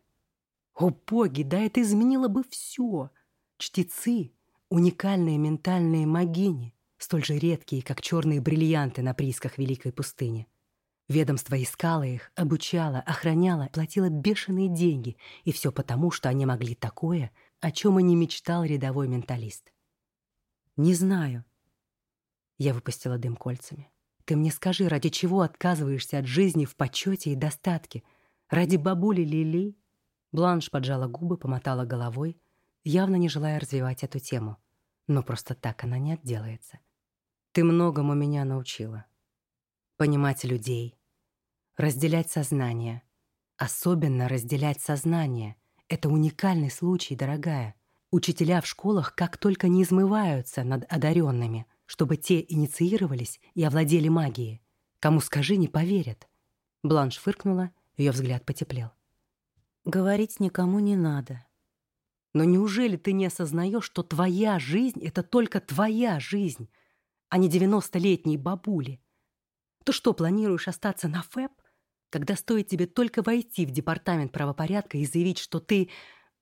О боги, да это изменило бы все. Чтецы — уникальные ментальные могини, столь же редкие, как черные бриллианты на приисках Великой пустыни. Ведомство искало их, обучало, охраняло, платило бешеные деньги, и все потому, что они могли такое, о чем и не мечтал рядовой менталист. «Не знаю». Я выпустила дым кольцами. «Ты мне скажи, ради чего отказываешься от жизни в почете и достатке? Ради бабули Лили?» Бланш поджала губы, помотала головой, явно не желая развивать эту тему. Но просто так она не отделается. «Ты многому меня научила. Понимать людей, разделять сознание. Особенно разделять сознание. Это уникальный случай, дорогая. Учителя в школах как только не измываются над одаренными, чтобы те инициировались и овладели магией. Кому скажи, не поверят. Бланш фыркнула, ее взгляд потеплел. Говорить никому не надо. Но неужели ты не осознаешь, что твоя жизнь — это только твоя жизнь, а не девяностолетней бабули? Ты что, планируешь остаться на ФЭП, когда стоит тебе только войти в департамент правопорядка и заявить, что ты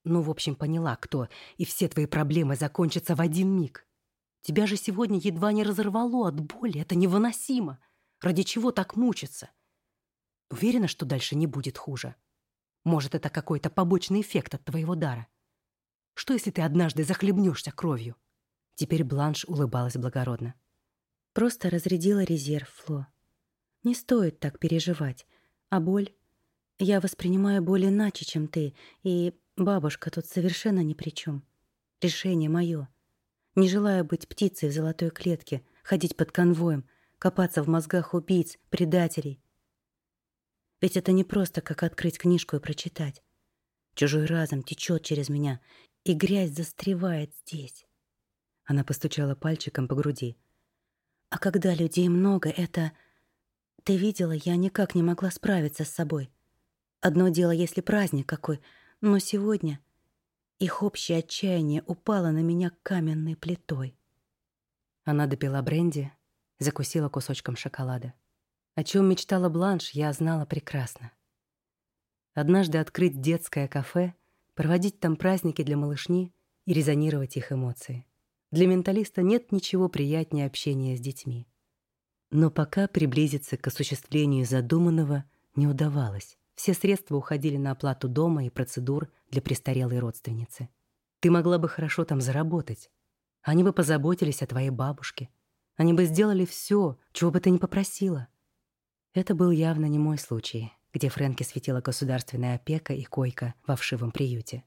ну, в общем, поняла, кто, и все твои проблемы закончатся в один миг. Тебя же сегодня едва не разорвало от боли, это невыносимо. Ради чего так мучиться? Уверена, что дальше не будет хуже. Может, это какой-то побочный эффект от твоего дара. Что, если ты однажды захлебнешься кровью? Теперь Бланш улыбалась благородно. Просто разрядила резерв, Фло. Не стоит так переживать. А боль? Я воспринимаю боль иначе, чем ты, и Бабушка тут совершенно ни при чем. Решение мое. Не желаю быть птицей в золотой клетке, ходить под конвоем, копаться в мозгах убийц, предателей. Ведь это не просто как открыть книжку и прочитать. Чужой разум течет через меня, и грязь застревает здесь. Она постучала пальчиком по груди. А когда людей много, это... Ты видела, я никак не могла справиться с собой. Одно дело, если праздник какой — но сегодня их общее отчаяние упало на меня каменной плитой. Она допила бренди, закусила кусочком шоколада. О чем мечтала Бланш, я знала прекрасно. Однажды открыть детское кафе, проводить там праздники для малышни и резонировать их эмоции. Для менталиста нет ничего приятнее общения с детьми. Но пока приблизиться к осуществлению задуманного не удавалось. Все средства уходили на оплату дома и процедур для престарелой родственницы. Ты могла бы хорошо там заработать. Они бы позаботились о твоей бабушке. Они бы сделали все, чего бы ты ни попросила. Это был явно не мой случай, где Фрэнке светила государственная опека и койка во вшивом приюте.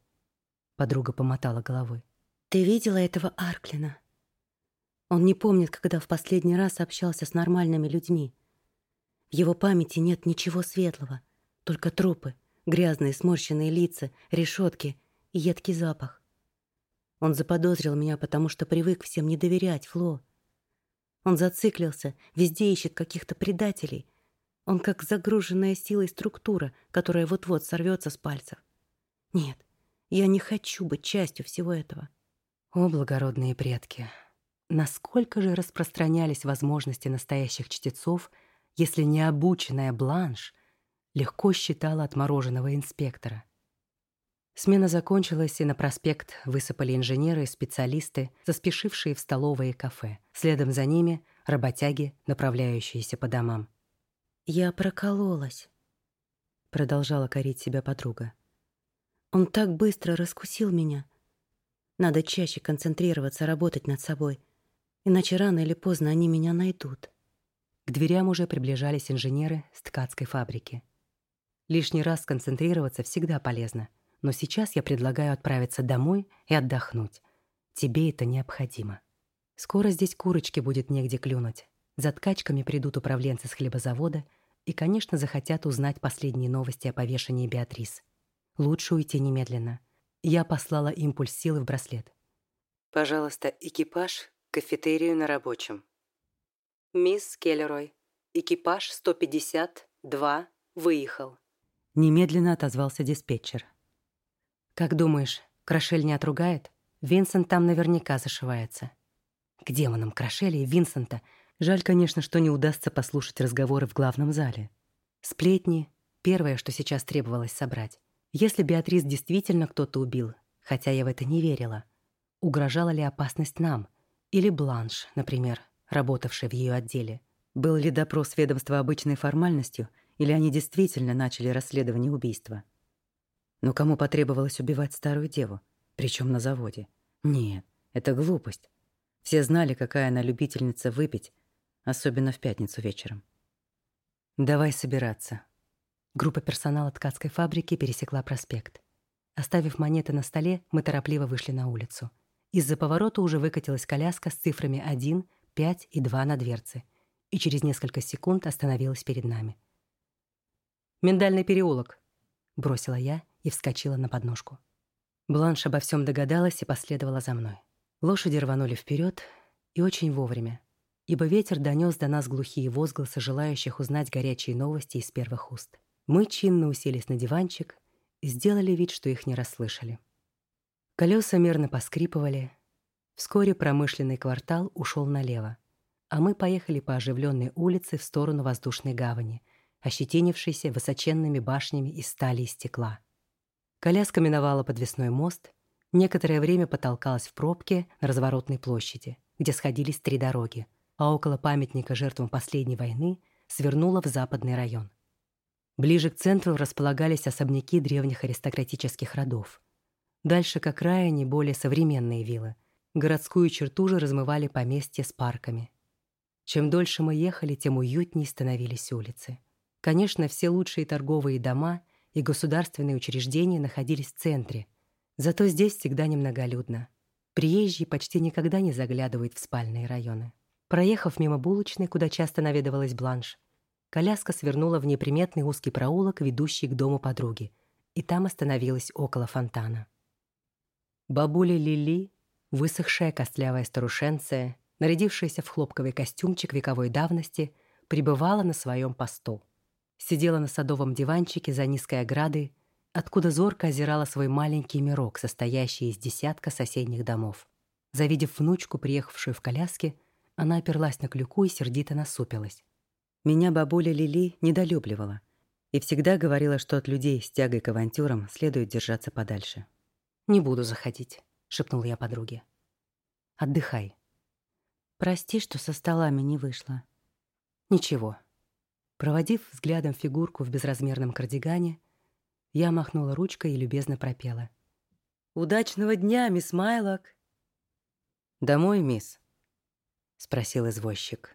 Подруга помотала головой. «Ты видела этого Арклина? Он не помнит, когда в последний раз общался с нормальными людьми. В его памяти нет ничего светлого — только трупы, грязные сморщенные лица, решетки и едкий запах. Он заподозрил меня, потому что привык всем не доверять, Фло. Он зациклился, везде ищет каких-то предателей. Он как загруженная силой структура, которая вот-вот сорвется с пальцев. Нет, я не хочу быть частью всего этого. О, благородные предки! Насколько же распространялись возможности настоящих чтецов, если необученная Бланш легко считала отмороженного инспектора. Смена закончилась, и на проспект высыпали инженеры и специалисты, заспешившие в столовые и кафе. Следом за ними — работяги, направляющиеся по домам. «Я прокололась», — продолжала корить себя подруга. «Он так быстро раскусил меня. Надо чаще концентрироваться, работать над собой, иначе рано или поздно они меня найдут». К дверям уже приближались инженеры с ткацкой фабрики. Лишний раз сконцентрироваться всегда полезно. Но сейчас я предлагаю отправиться домой и отдохнуть. Тебе это необходимо. Скоро здесь курочки будет негде клюнуть. За ткачками придут управленцы с хлебозавода и, конечно, захотят узнать последние новости о повешении Беатрис. Лучше уйти немедленно. Я послала импульс силы в браслет. «Пожалуйста, экипаж кафетерию на рабочем». «Мисс Келлерой, экипаж 152 выехал». Немедленно отозвался диспетчер. «Как думаешь, Крашель не отругает?» Винсент там наверняка зашивается. К демонам Крашели и Винсента. Жаль, конечно, что не удастся послушать разговоры в главном зале. Сплетни — первое, что сейчас требовалось собрать. Если Беатрис действительно кто-то убил, хотя я в это не верила, угрожала ли опасность нам? Или Бланш, например, работавшая в ее отделе? Был ли допрос ведомства обычной формальностью, или они действительно начали расследование убийства? Но кому потребовалось убивать старую деву? Причем на заводе? Нет, это глупость. Все знали, какая она любительница выпить, особенно в пятницу вечером. «Давай собираться». Группа персонала ткацкой фабрики пересекла проспект. Оставив монеты на столе, мы торопливо вышли на улицу. Из-за поворота уже выкатилась коляска с цифрами 1, 5 и 2 на дверце, и через несколько секунд остановилась перед нами. «Миндальный переулок», — бросила я и вскочила на подножку. Бланш обо всем догадалась и последовала за мной. Лошади рванули вперед и очень вовремя, ибо ветер донес до нас глухие возгласы желающих узнать горячие новости из первых уст. Мы чинно уселись на диванчик и сделали вид, что их не расслышали. Колеса мерно поскрипывали. Вскоре промышленный квартал ушел налево, а мы поехали по оживленной улице в сторону воздушной гавани, ощетинившейся высоченными башнями из стали и стекла. Коляска миновала подвесной мост, некоторое время потолкалась в пробке на разворотной площади, где сходились три дороги, а около памятника жертвам последней войны свернула в западный район. Ближе к центру располагались особняки древних аристократических родов. Дальше к окраине более современные виллы. Городскую черту же размывали поместья с парками. Чем дольше мы ехали, тем уютнее становились улицы. Конечно, все лучшие торговые дома и государственные учреждения находились в центре. Зато здесь всегда немноголюдно. Приезжие почти никогда не заглядывают в спальные районы. Проехав мимо булочной, куда часто наведывалась Бланш, коляска свернула в неприметный узкий проулок, ведущий к дому подруги, и там остановилась около фонтана. Бабуля Лили, высохшая костлявая старушенция, нарядившаяся в хлопковый костюмчик вековой давности, пребывала на своем посту сидела на садовом диванчике за низкой оградой, откуда зорко озирала свой маленький мирок, состоящий из десятка соседних домов. Завидев внучку, приехавшую в коляске, она оперлась на клюку и сердито насупилась. Меня бабуля Лили недолюбливала и всегда говорила, что от людей с тягой к авантюрам следует держаться подальше. «Не буду заходить», — шепнула я подруге. «Отдыхай». «Прости, что со столами не вышло». «Ничего», Проводив взглядом фигурку в безразмерном кардигане, я махнула ручкой и любезно пропела. «Удачного дня, мисс Майлок!» «Домой, мисс?» — спросил извозчик.